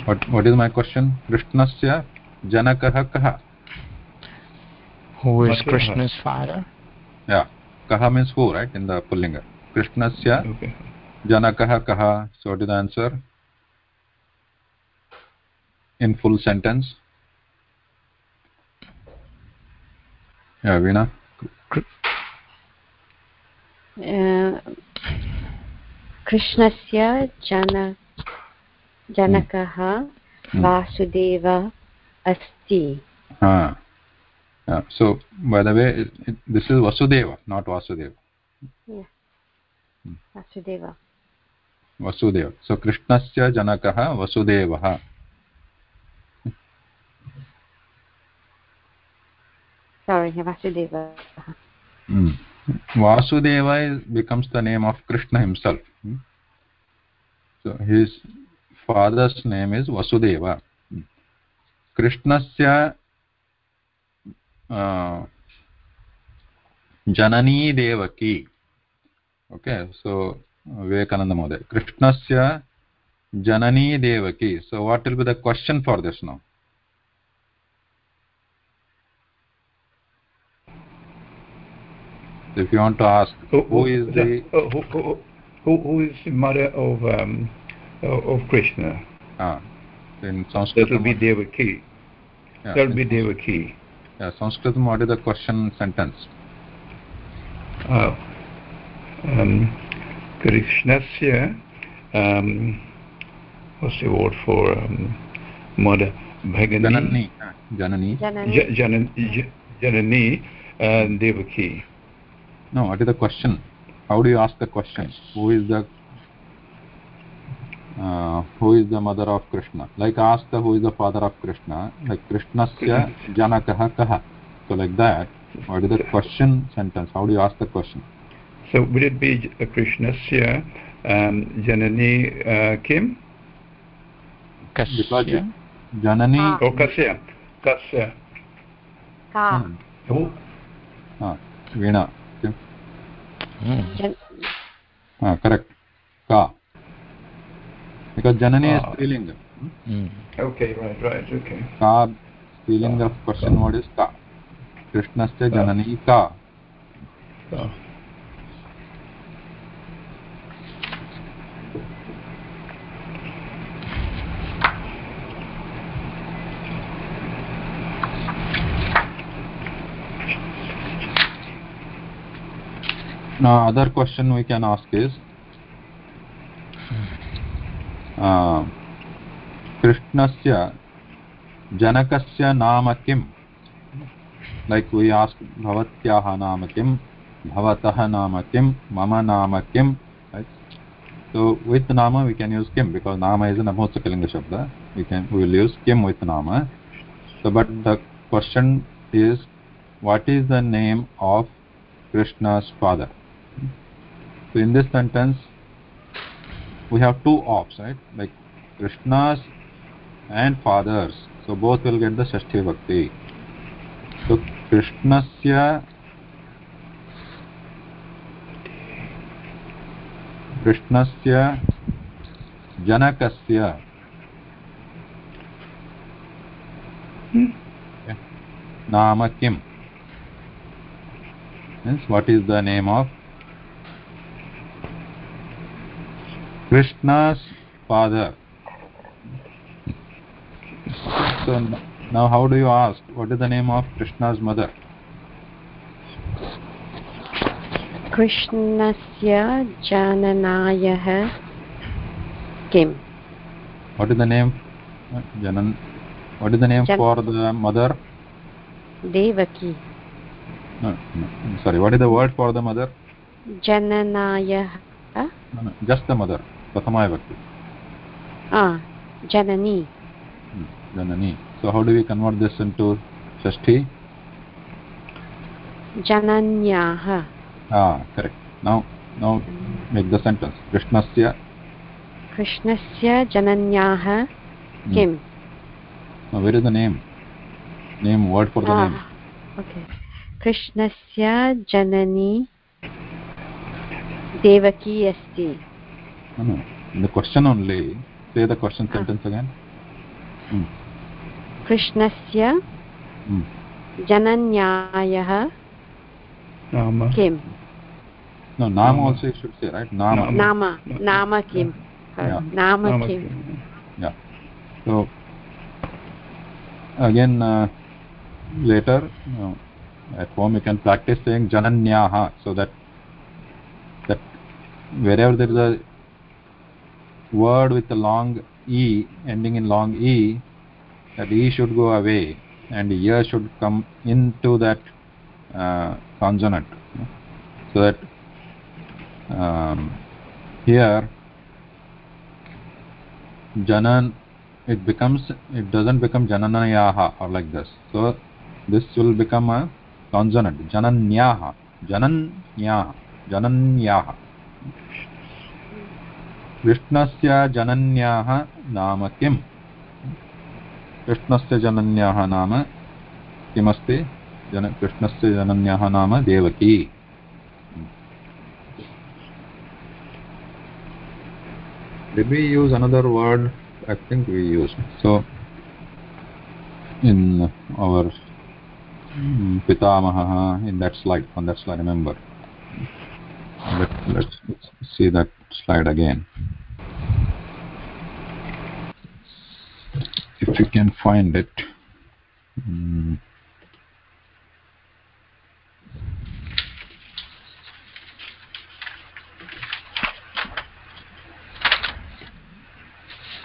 What what is my question? कृष्णस्य जनकः कः? Who is Mathura. Krishna's father yeah कः means who right in the pullinga कृष्णस्य Okay. जनकः कः so what is the answer in full sentence yeah veena Uh, कृष्णस्य जन जनकः Hmm. वासुदेव अस्ति ah so by the way it, it, this is vasudeva not vasudeva Vasudev Vasudev सो कृष्णस्य जनकः वसुदेवः sorry Vasudeva Mm. Vasudeva is, becomes the name of Krishna himself. Hmm. So his father's name is Vasudeva. Hmm. Krishnasya uh, Janani Devaki. Okay, so Vivekananda Mohoday. Krishnasya Janani Devaki. So what will be the question for this now? If you want to ask, who is the uh, who, who, who, who is the mother of um, of of Krishna? ah, in Sanskrit? That will be Devaki. yeah, That will in be Devaki. Yeah, Sanskrit, what is the question sentence? Uh, um, Krishnasya, um, what's the word for um, mother? Bhagani. Janani. Janani. Janani Ja- Janani and Devaki. No, what is the question? How do you ask the question? Who is the uh, who is the mother of Krishna? Like ask the who is the father of Krishna? Like Krishnasya Krishna. Janakaha Kaha. So like that, what is the question sentence? How do you ask the question? So would it be J- Krishnasya um, Janani uh, Kim? Because Kasya Janani. Ah. Kasya? Kasya. ka Hmm. Who? Ah, Veena. Okay. Hmm. Ah, correct. Ka. Because Janani is Ah. Strilinga. Hmm. Okay, right, right, okay. Ka, Strilinga of question word is Ka. Krishnasya Janani Ka. Now, other question we can ask is, uh, कृष्णस्य जनकस्य नाम किं like वि ask भवत्याः नाम किं भवतः नाम किं मम नाम किं सो वित् नाम वि केन् यूस् किं बिकास् नाम इस् नमोत्सकलिङ्गशब्द वि केन् विल् यूस् किं वित् नाम so but the question is what is the name of Krishna's father so in this sentence we have two ops right like krishnas and fathers so both will get the shashti vibhakti so krishnasya कृष्णस्य जनकस्य नाम nama kim? What What is the name of? Krishna's father so now how do you ask what is the name of krishna's mother कृष्णस्य जननायः किम् what is the name uh, janan what is the name Jan- for the mother Devaki no, no, sorry what is the word for the mother जननायः no, no, just the mother प्रथमा विभक्ति जननी जननी so how do we convert this into षष्ठी जनन्याः हाँ correct now now make the sentence कृष्णस्य कृष्णस्य जनन्याः किम now where is the name name word for the name okay कृष्णस्य जननी देवकी अस्ति no, in the question only say the question Ah. sentence again Hmm, कृष्णस्य hmm. जनन्यायः Nama. किम् no nama Nama. also you should say right nama Nama. नाम Na- नाम किम् Yeah. नाम Nama किम् Kim. yeah so again uh, later uh, at home you can practice saying jananyaha so that that wherever there is a word with a long e ending in long e that e should go away and ya should come into that uh, consonant. So that um, here janan it becomes it doesn't become jananayaha or like this. So this will become a consonant jananyaha jananyaha jananyaha कृष्णस्य जनन्याः नाम किम् कृष्णस्य जनन्याः नाम किमस्ति जन कृष्णस्य जनन्याः नाम Devaki did we use another word i think we used so in our mm, pitamaha in that slide on that slide remember Let, let's, let's see that slide again if you can find it mm.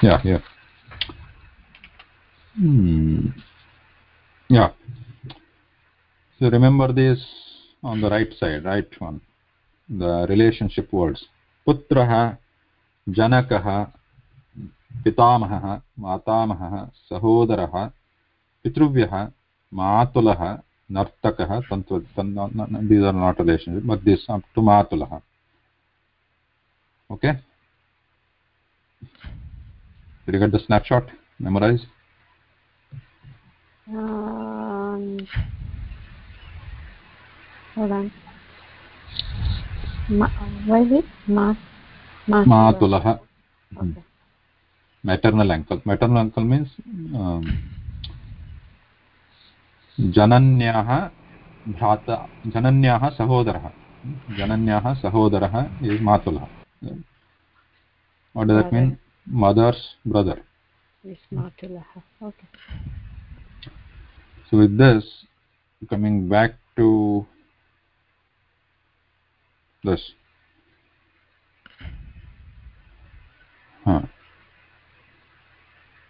yeah yeah hmm. yeah so remember this on the right side right one the relationship words पुत्रः जनकः पितामहः मातामहः सहोदरः पितृव्यः मातुलः नर्तकः मातुलः. Okay snapshot memories Um, hold on. मातुलः maternal uncle maternal uncle means जनन्याः भ्राता जनन्याः सहोदरः जनन्याः सहोदरः is मातुलः what does mean mother's brother so with this coming back to this huh.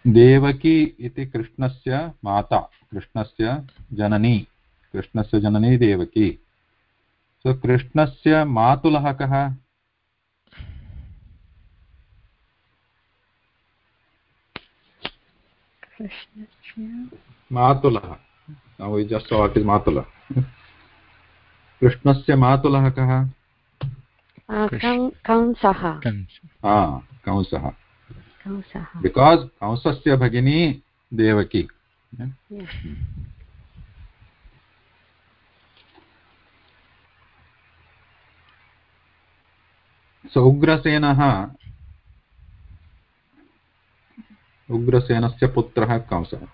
Devaki इति कृष्णस्य माता कृष्णस्य जननी कृष्णस्य जननी देवकी। सो so, कृष्णस्य मातुलः कः. मातुलः। Matula कृष्णस्य मातुलः कः? कंसः कंसः बिकास् कंसस्य भगिनी देवकी। सो उग्रसेनः उग्रसेनस्य पुत्रः कंसः।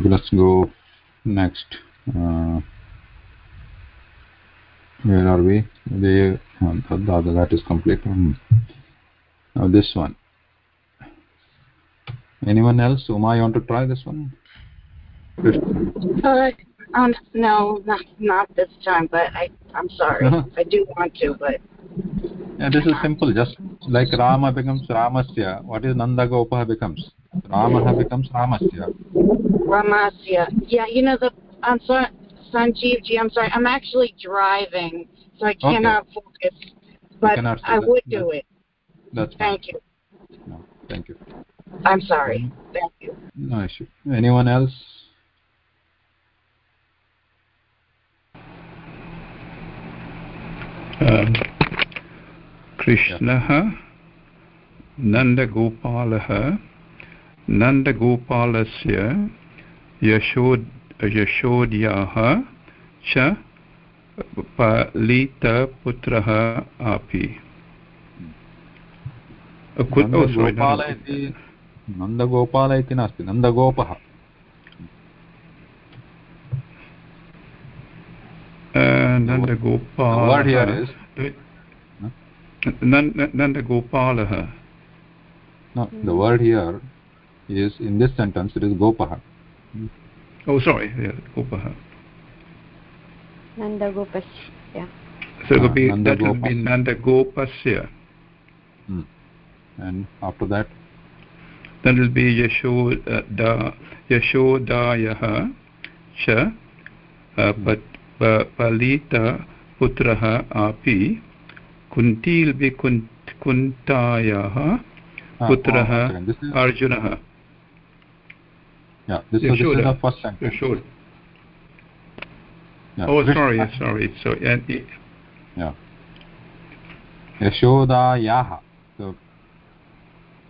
Okay, let's go next. Uh, where are we? The um, that that is complete. Hmm. now this one. Anyone else? Uma you want to try this one? Uh, um, no, not not this time. But I, I'm sorry. Uh-huh. I do want to, but yeah this is simple. Just like rama becomes ramasya what is nanda gopah becomes? Ramah becomes ramasya Ramasya. Yeah, you know the. I'm sorry, Sanjeev ji. I'm sorry. I'm actually driving, so I cannot focus. But cannot say I that. would do it. that's fine Thank you. no, thank you I'm sorry. Thank you. no issue anyone else Um, कृष्णः नन्दगोपालः नन्दगोपालस्य यशोद् यशोद्याः च पालितपुत्रः अपि। गोपाल इति नन्दगोपाल इति नास्ति नन्दगोपः नन्दगोपालः The word here is, in this sentence, it is Gopaha. Oh, sorry, yeah, Gopah. Nanda Gopas. So it Ah, will be, Nanda that will be Gopas. Nandagopasya. and after that That will be Yashoda, Yashodayah cha uh, Palita putraha api Kunti will be kunt, Kuntayah ah, putraha Yeah. This, is the first sentence. You sure. Yeah. Oh, sorry, sorry. So, and it, yeah. Yashodayah. So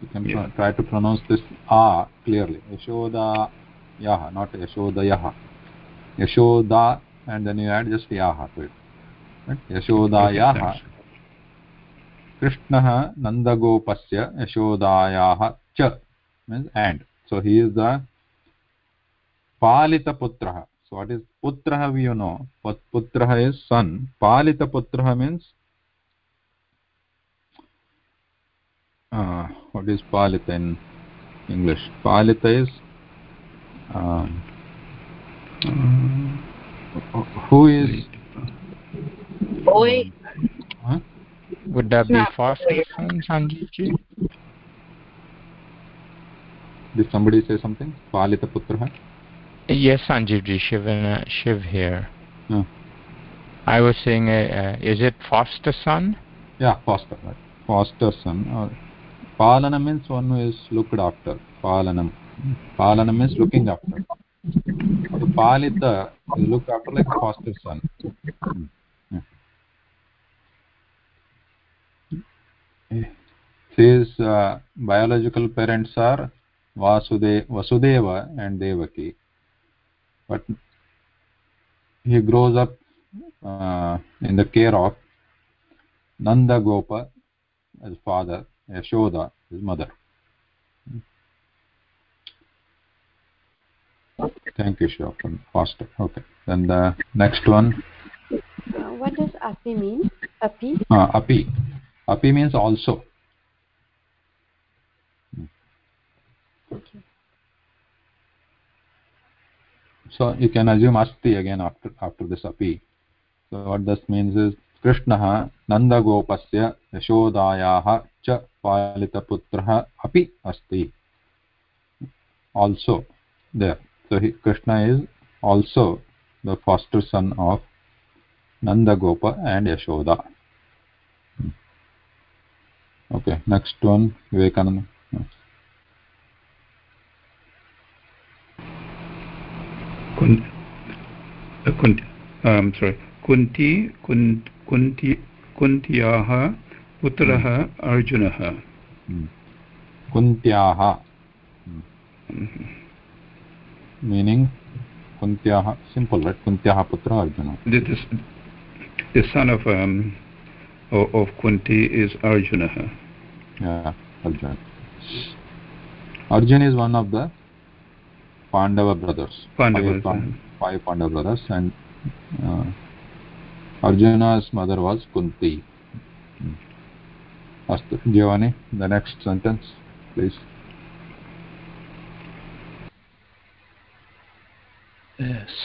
you can yeah. try to pronounce this A clearly. Yashodayah, not Yashodayah. Yashoda, and then you add just Yaha to it. Right? Yashodayah. Krishna Nanda Gopasya Yashoda yaha Cha means and. So he is the palitaputrah so what is putrah we you know putrah is son palitaputrah means uh, what is palita in english palita is um, who is Boy, huh? Would that be foster son, Sanjeevji? did somebody say something palita palitaputrah Yes, Sanjeevji, Shiv, and, uh, Shiv here. Hmm. I was saying, uh, uh, is it foster son? yeah foster right foster son or palana means one who is looked after palanam palana means looking after so palita is looked after like foster son Hmm. Yeah. his uh, biological parents are Vasude, Vasudeva and Devaki. But he grows up uh, in the care of Nanda Gopa, his father, Yashoda, his mother. Thank you, Shofan. Faster. Okay. Then the next one. Uh, what does api mean? Api? Uh, api. Api means also. So you can assume asti again after after this api. So what this means is कृष्णः नन्दगोपस्य यशोदायाः च पालितपुत्रः अपि अस्ति also there so he, krishna is also the foster son of nanda gopa and yashoda okay next one vivekananda sorry Kunti Kunti कुंतियाह पुत्रह meaning कुंतियाह simple right putra Arjun this the son of of Kunti is अर्जुनह Arjun Arjun is one of the pandava brothers Pandavas, five, five pandava brothers and uh, arjuna's mother was kunti astu giovanni the next sentence please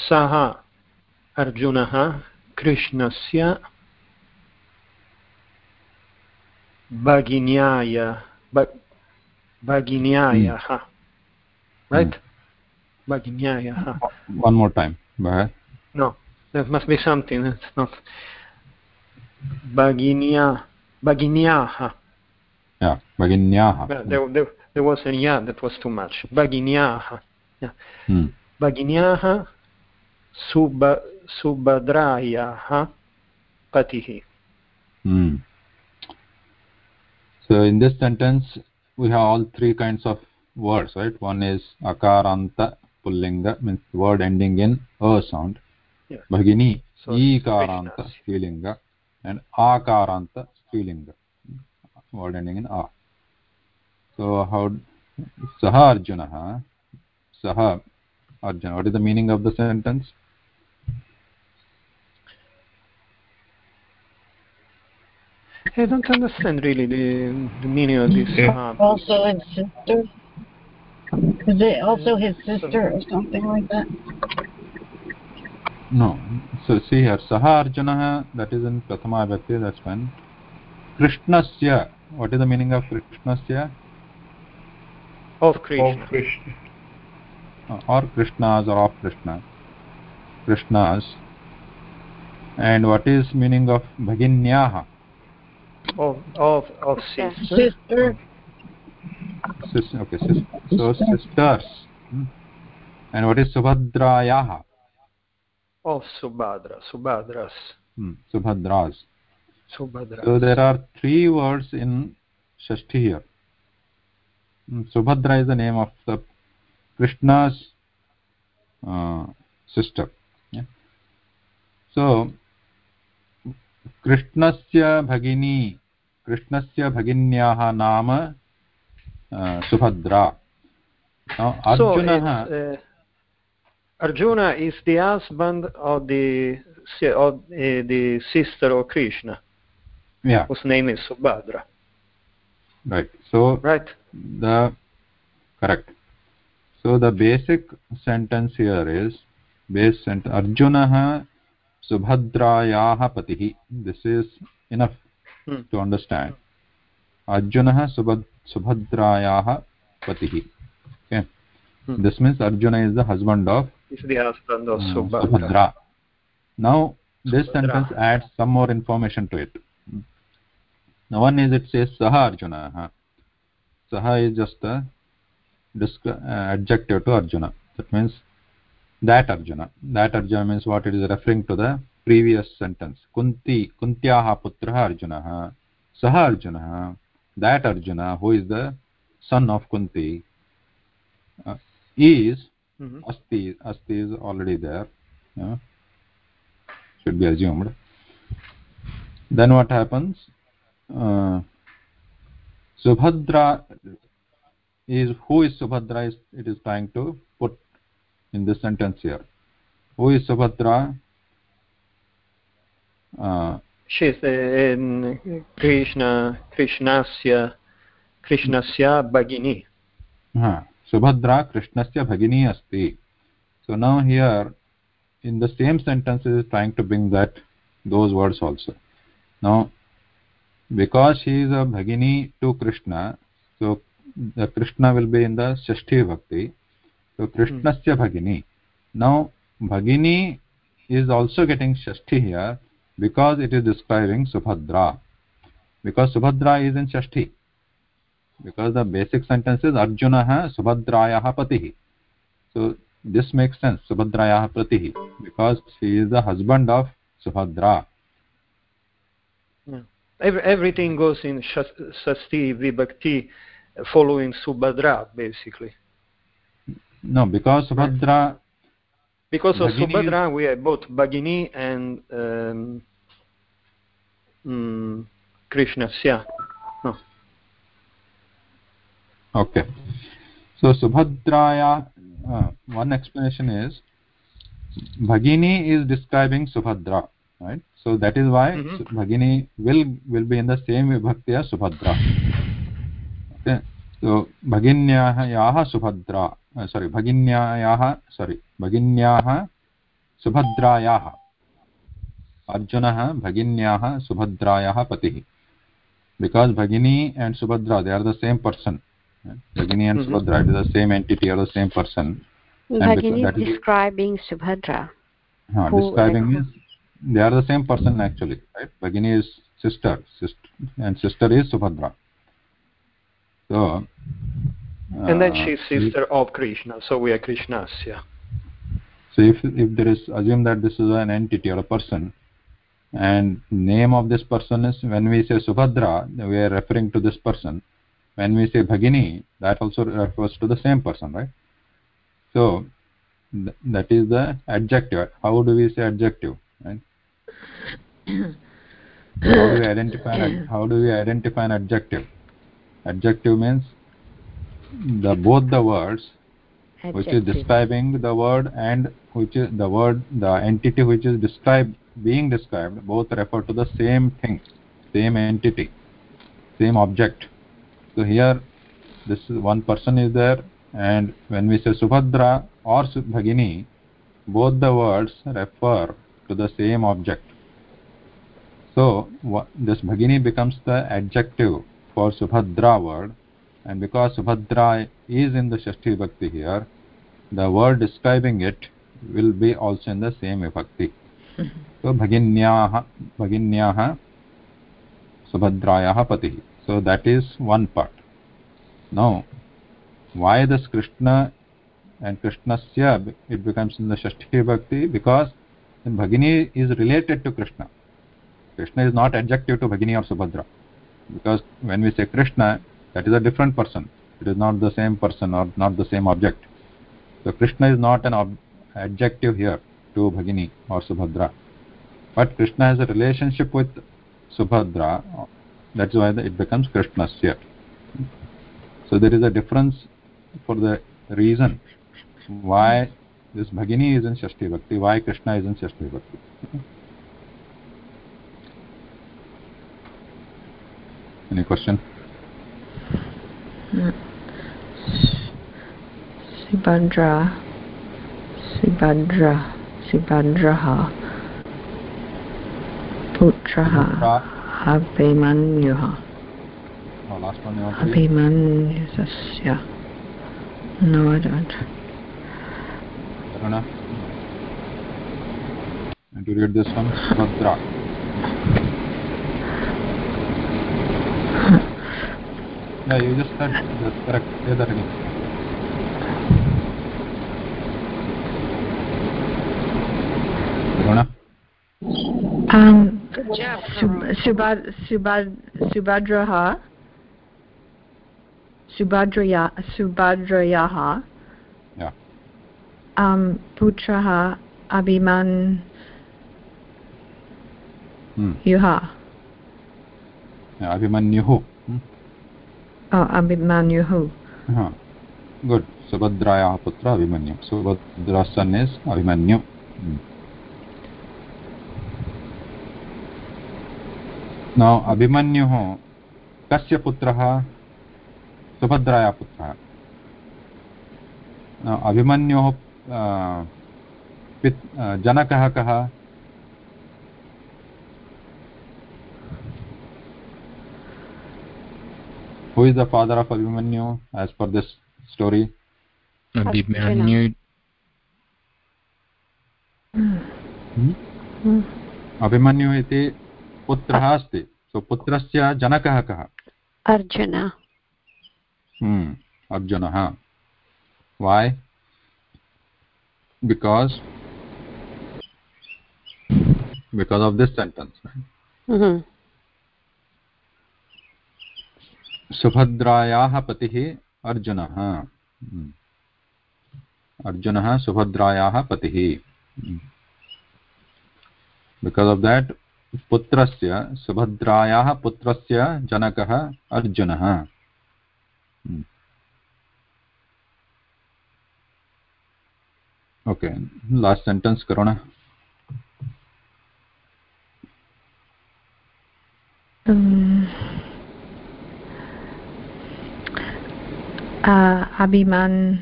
सः अर्जुनः कृष्णस्य भगिन्याय right Bhaginayaha. One more time. but No, there must be something. It's not Bhaginya. Bhaginyaha. Yeah, Bhaginyaha. Well, there, there, there, was a ya that was too much. Bhaginyaha. Yeah. Hmm. Bhaginyaha Subha, Subhadrayaha Patihi. Hmm. So in this sentence, we have all three kinds of words, right? One is akaranta, pullinga, means word ending in a sound. Yeah. Bhagini, So, ikaranta Krishnas. strilinga, and akaranta strilinga, word ending in a. So how saha arjuna, saha arjuna. What is the meaning of the sentence? I don't understand really the, the meaning of this. Yeah. uh, Also his sister. Is it also his sister or something like that? No. So see here, Saha Arjuna, that is in Prathama Vibhakti, that's when. Krishnasya, what is the meaning of Krishnasya? of Of Krishna. Krishna. Uh, or Krishnas or of Krishna. Krishnas. And what is meaning of Bhaginyaha? Of, of, of sister. Sister. Okay so sisters and what is सुभद्रायाः Subhadra Subhadra's Subhadra Subhadra is the name of the Krishna's sister so कृष्णस्य भगिनी कृष्णस्य भगिन्याः नाम Subhadra. Now so Arjuna, it's, uh, Arjuna is the husband of the of uh, the sister of Krishna, yeah, whose name is Subhadra. right. So Right? the correct so the basic sentence here is base sentence arjunah subhadrayah patih this is enough Hmm. to understand arjunah subhad सुभद्रायाः पतिः। This means Arjun is the husband of Subhadra now this sentence add some more information to it one is it says सः अर्जुनः सः is just disc adjective to Arjun that means that Arjun that Arjun means what it is referring to the previous sentence Kunti कुन्त्याः पुत्रः अर्जुनः सः अर्जुनः that arjuna who is the son of kunti uh, is Mhm. asti asti is already there yeah. should be assumed then what happens uh, subhadra is who is subhadra is it is trying to put in this sentence here who is subhadra uh, She is uh, Krishna, Krishnasya, Krishnasya Bhagini. ha subhadra krishnasya bhagini asti so now here in the same sentence is trying to bring that those words also now because she is a bhagini to krishna so the krishna will be in the shashti bhakti so krishnasya bhagini now bhagini is also getting shashti here because it is describing subhadra. Because subhadra is in shashti. Because the basic sentence is arjunah subhadrayah patih so this makes sense subhadrayah patih because he is the husband of subhadra. Every, everything goes in Shas- Sasti Vibhakti following Subhadra, basically. no because subhadra Because of Bhagini Subhadra, we have both Bhagini and um, mm, Krishnasya. No. okay so subhadraya uh, one explanation is bhagini is describing subhadra right so that is why Mhm. Su- bhagini will will be in the same vibhakti as subhadra okay so bhaginyah yaha subhadra Uh, सोरि भगिन्यायाः सोरि भगिन्याः सुभद्रायाः। अर्जुनः भगिन्याः सुभद्रायाः पतिः। Because भगिनी and Subhadra they are the same person भगिनी and mm-hmm. Subhadra it is the same entity are the same person they are the same person actually right? Bagini is sister, sister and sister is subhadra. So and then uh, she's sister of Krishna, so we are Krishnasya. so if if there is assume that this is an entity or a person and name of this person is when we say subhadra we are referring to this person. When we say bhagini that also refers to the same person right? So th- that is the adjective. How do we say adjective right? How do we identify how do we identify an adjective? Adjective means the both the words which is describing the word and which is the word the entity which is described being described both refer to the same thing same entity same object. So here this is one person is there and when we say subhadra or bhagini both the words refer to the same object. So this bhagini becomes the adjective for subhadra word and because subhadra is in the shashti bhakti here the word describing it will be also in the same vibhakti so bhaginyah bhaginyah subhadrayah patih so that is one part now why this krishna and krishnasya it becomes in the shashti bhakti because the bhagini is related to krishna krishna is not adjective to bhagini or subhadra because when we say krishna that is a different person. It is not the same person or not the same object. So krishna is not an adjective here to bhagini or subhadra. But krishna has a relationship with subhadra. That's why it becomes krishnasya so there is a difference for the reason why this bhagini is in shashti bhakti why krishna is in shashti bhakti. Any question Subhadra, Subhadra, Subhadraha, Putraha, Putra. Abhimanyuha, oh, last one you want to read? Abhimanyusasya. No, I don't. Aruna? and to read this one subhadra yeah you just said that's correct say that again Aruna? Um, Subhadraha, Subhadraya, Subhadrayaha, um, putraha abhiman Hmm. yuha. Yeah, Abhimanyuhu. अभिमन्युः हाँ, good. सुभद्रायाः पुत्र अभिमन्यु। सुभद्रा सन् is Abhimanyu. न, अभिमन्युः कस्य पुत्रः? सुभद्रायाः पुत्रः। अभिमन्योः जनकः कः? Who is the father of Abhimanyu as per this story? Abhimanyu अभिमन्युः इति पुत्रः अस्ति सो पुत्रस्य जनकः कः Arjun Hmm, Arjuna. Why? Because because of this सुभद्रायाः पतिः अर्जुनः। हम्म। अर्जुनः सुभद्रायाः पतिः। बिकास् आफ् देट् पुत्रस्य, सुभद्रायाः पुत्रस्य जनकः अर्जुनः। ओके लास्ट् सेण्टेन्स् करोण Um... uh, abhiman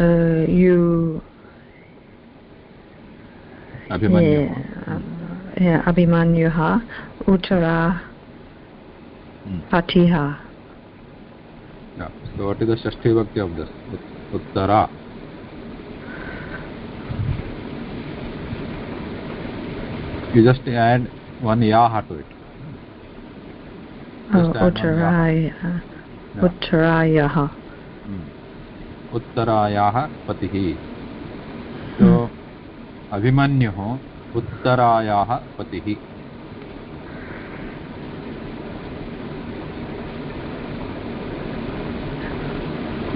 uh, you abhimanyu yeah, yeah abhimanyuha uttara Hmm. patiha Yeah. So what is the Shashti Bhakti of this? Ut- Uttara. You just add one yaha to it. oh, Just add one uttaraya Yeah. उत्तरायः। उत्तरायाः पतिः। Hmm. अभिमन्युः उत्तरायाः पतिः।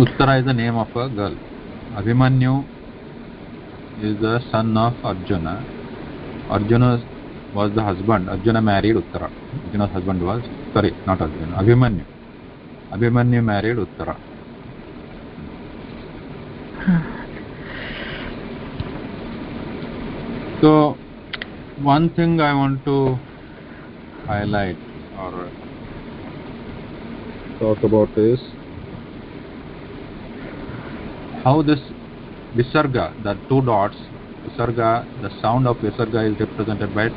Uttara is the name of a girl Abhimanyu is the son of Arjun Arjun was the husband Arjun married Uttara Arjun husband was sorry not Arjun Abhimanyu Abhimanyu married Uttara. So, one thing I want to highlight or talk about is how this visarga, the two dots, visarga, the sound of visarga is represented by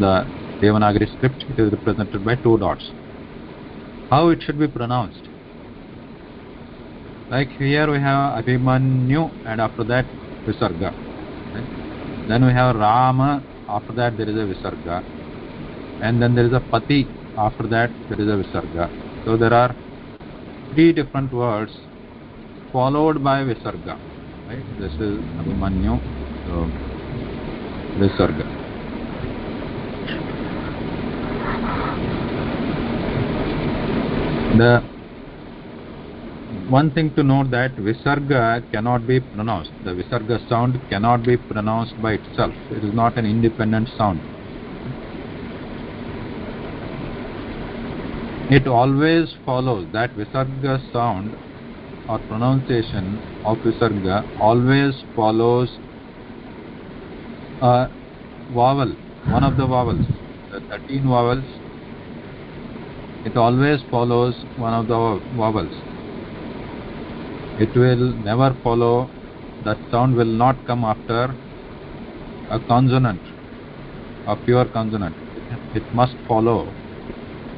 the Devanagari script, it is represented by two dots. How it should be pronounced? Like here we have Abhimanyu and after that visarga. Right? Then we have Rama, after that there is a visarga. And then there is a Pati, after that there is a visarga. So there are three different words followed by visarga right this is abhimanyu so visarga the one thing to note that visarga cannot be pronounced. The visarga sound cannot be pronounced by itself. It is not an independent sound. It always follows that visarga sound or pronunciation of visarga always follows a vowel one of the vowels the 13 vowels it always follows one of the vowels. It will never follow. That sound will not come after a consonant a pure consonant. It must follow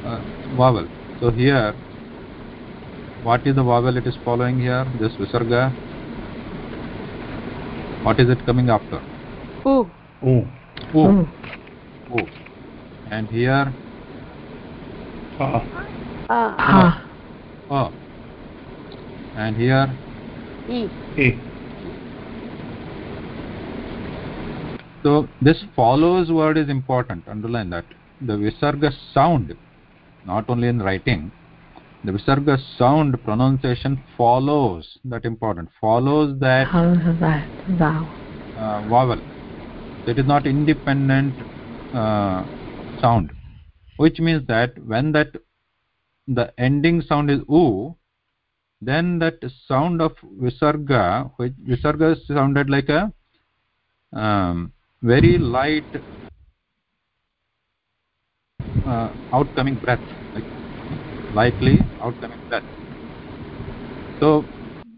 a vowel. So here what is the vowel it is following here? This visarga. What is it coming after? Ooh. Oh. o oh. o and here ha o and here? E. E. so this follows word is important. Underline that. The visarga sound not only in writing the visarga sound pronunciation follows that important. Follows that that? Vowel. uh, vowel. It is not independent uh, sound which means that when that the ending sound is u then that sound of visarga which visarga sounded like a um, very light uh, outcoming breath like lightly outcoming breath so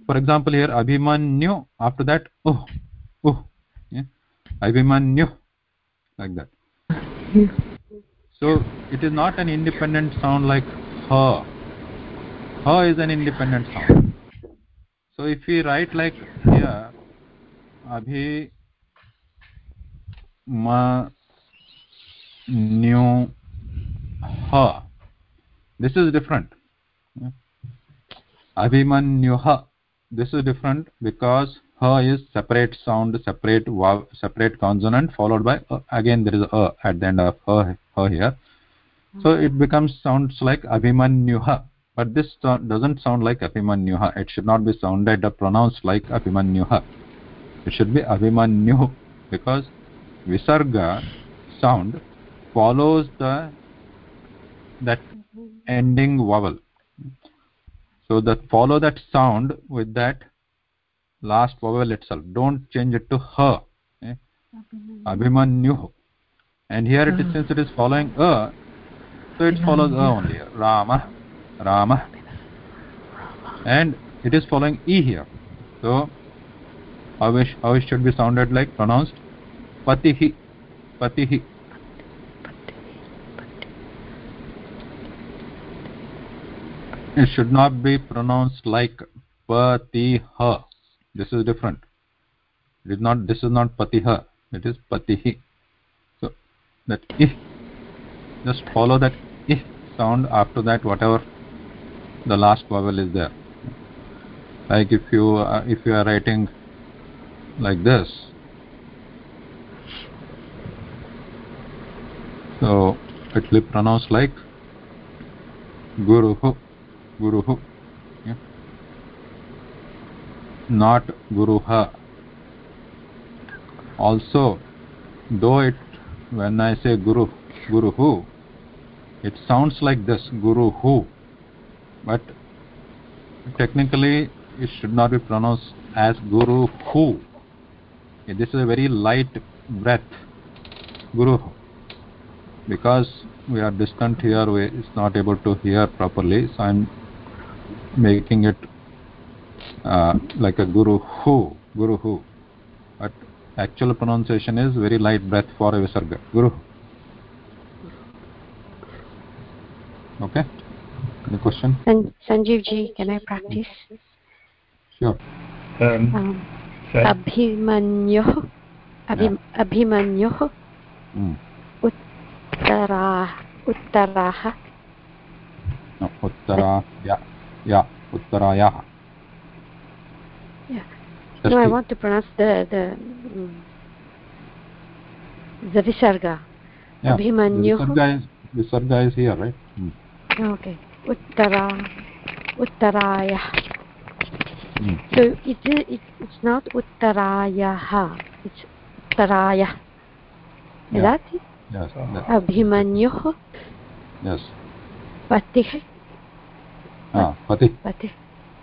for example here abhimanyu after that oh oh yeah abhimanyu like that You. So it is not an independent sound like ha ha is an independent sound. So if we write like here abhi ma nyu ha this is different. Abhimanyuha this is different because ha is separate sound separate vowel separate consonant followed by a. again there is a at the end of ha, ha here. So it becomes sounds like abhimanyuha but this doesn't sound like abhimanyuha it should not be sounded or pronounced like abhimanyuha it should be abhimanyu because visarga sound follows the that ending vowel. So that follow that sound with that last vowel itself. Don't change it to ha eh? abhimanyu and here it is Ah. since it is following a so it follows a only rama rama. And it is following e here. So how it, how it should be sounded like pronounced patihi patihi. It should not be pronounced like patiha. This is different. It is not this is not patiha. It is patihi that if just follow that if sound after that whatever the last vowel is there. Like if you uh, if you are writing like this. So it will be pronounced like guruhu guruhu yeah. not guruha also though it when i say guru guruhu it sounds like this guruhu but technically it should not be pronounced as guru hu this is a very light breath guru because we are distant here we is not able to hear properly so i'm making it uh, like a guru hu guru but actual pronunciation is very light breath for a visarga. Guru. Okay. Any question? San- Sanjeev ji, can I practice? sure. Um, Um, say- Abhimanyoh, Abhim, Abhimanyoh, mm. Uttara, Uttaraha, no, uttara ya ya uttarayah Yeah. Just No, I want to pronounce the the mm, the visarga. yeah, Abhimanyu. visarga is visarga is here right mm. Okay. Uttara, Uttaraya. Mm. So it, it it's not Uttarayaha. It's Uttaraya. Is Yeah. that it? yes that, Abhimanyu, yes Patih, ah pati Patih,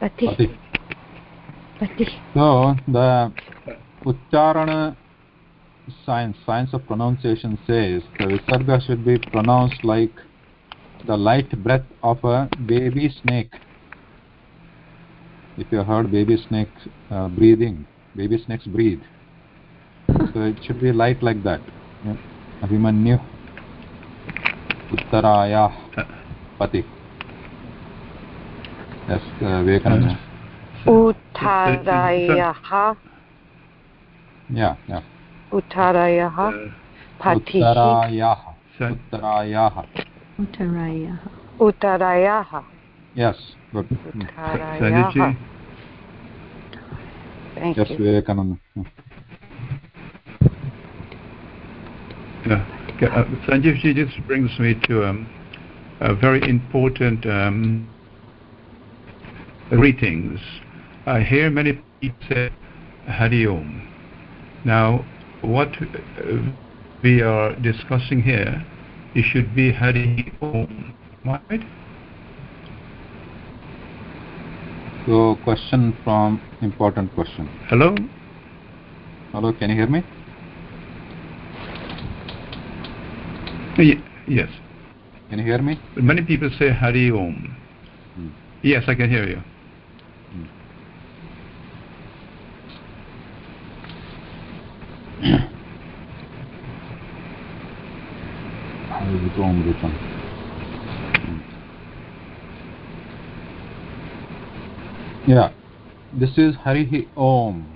Patih, pati Patih. So the ucharana science science of pronunciation says the visarga should be pronounced like the light breath of a baby snake. If you heard baby snake uh, breathing baby snakes breathe. <laughs> So it should be light like that. Yeah. abhimanyu. Uttaraya. Pati. Yes uh, vivekananda Uttarayaha, yeah yeah Uttarayaha, Patihi, uttarayah San- uttarayah Uttaraya. Uttarayaha, yes good Uttarayaha. Thank yes you. vivekananda Yeah. Uh, Sanjeev ji, this brings me to um, a very important um, greetings. I hear many people say Hari Om. Now, what we are discussing here, it should be Hari Om, right? So question from important question. Hello? Hello, can you hear me? Y- yes. Can you hear me? Many people say Hari Om. Hmm. Yes, I can hear you. Om Yeah, this is Hari Om.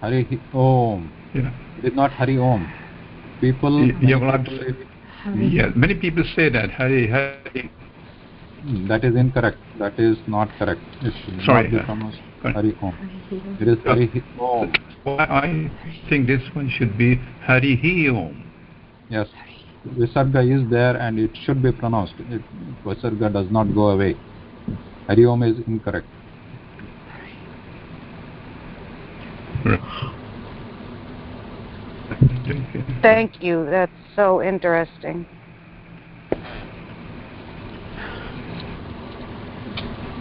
Hari Om. Yeah. It is not Hari Om. People, Y- many you people Yeah, many people say that Hari Hari. That is incorrect. That is not correct. It should Sorry, not be uh, pronounced correct. Hari Om. It is Hari Om. Well, I think this one should be Hari Hi Om. Yes. Visarga is there and it should be pronounced. It, Visarga does not go away. Hari Om is incorrect. Thank you. That's so interesting.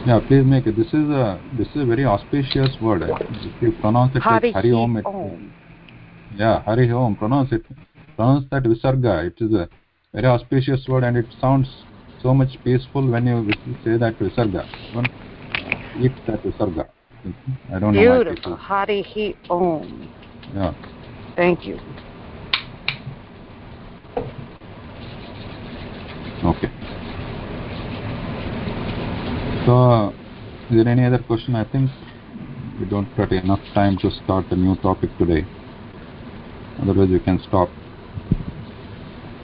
Yeah, please make it. This is a this is a very auspicious word. If you pronounce it Hari like Hari Om, it, Om. yeah, Hari Om. Pronounce it. Pronounce that Visarga. It is a very auspicious word and it sounds so much peaceful when you say that Visarga. Don't eat that Visarga. I don't know Beautiful. Hari Hi Om. Yeah. Thank you. Okay. So, is there any other question? I think we don't got enough time to start a new topic today. Otherwise, we can stop.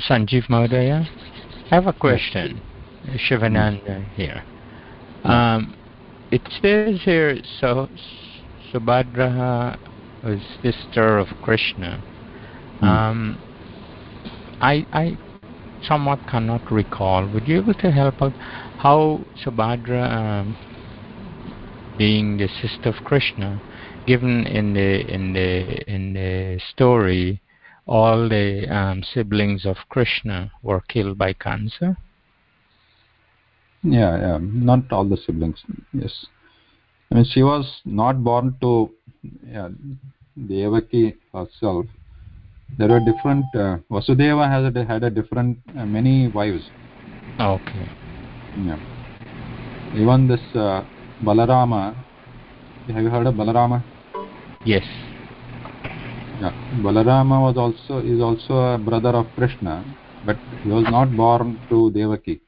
Sanjeev Mahodaya, I have a question. Shivananda here. Um, it says here, so Subhadra was sister of Krishna. Hmm. Um, I, I somewhat cannot recall. Would you be able to help out how Subhadra, um, being the sister of Krishna, given in the in the in the story, all the um, siblings of Krishna were killed by Kamsa? Yeah, yeah. Not all the siblings. Yes. I mean, she was not born to yeah, Devaki herself. There were different. Uh, Vasudeva has a, had a different uh, many wives. Okay. Yeah. Even this uh, Balarama. Have you heard of Balarama? Yes. Yeah. Balarama was also is also a brother of Krishna, but he was not born to Devaki.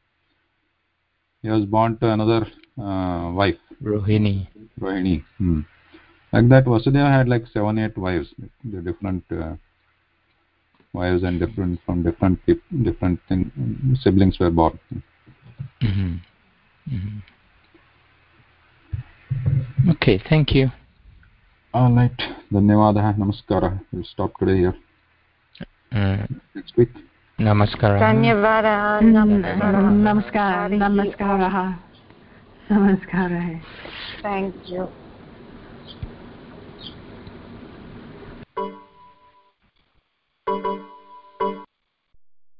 He was born to another uh, wife, Rohini. Rohini. Hmm. Like that, Vasudeva had like seven, eight wives. The different uh, wives and different from different peop- different thing, siblings were born. Mm-hmm. Mm-hmm. Okay, thank you. All right. Dhanyavadaha. Namaskara. We'll stop today here. Uh, Next week. Namaskara. Namaskara. Namaskara. Namaskara. Thank you.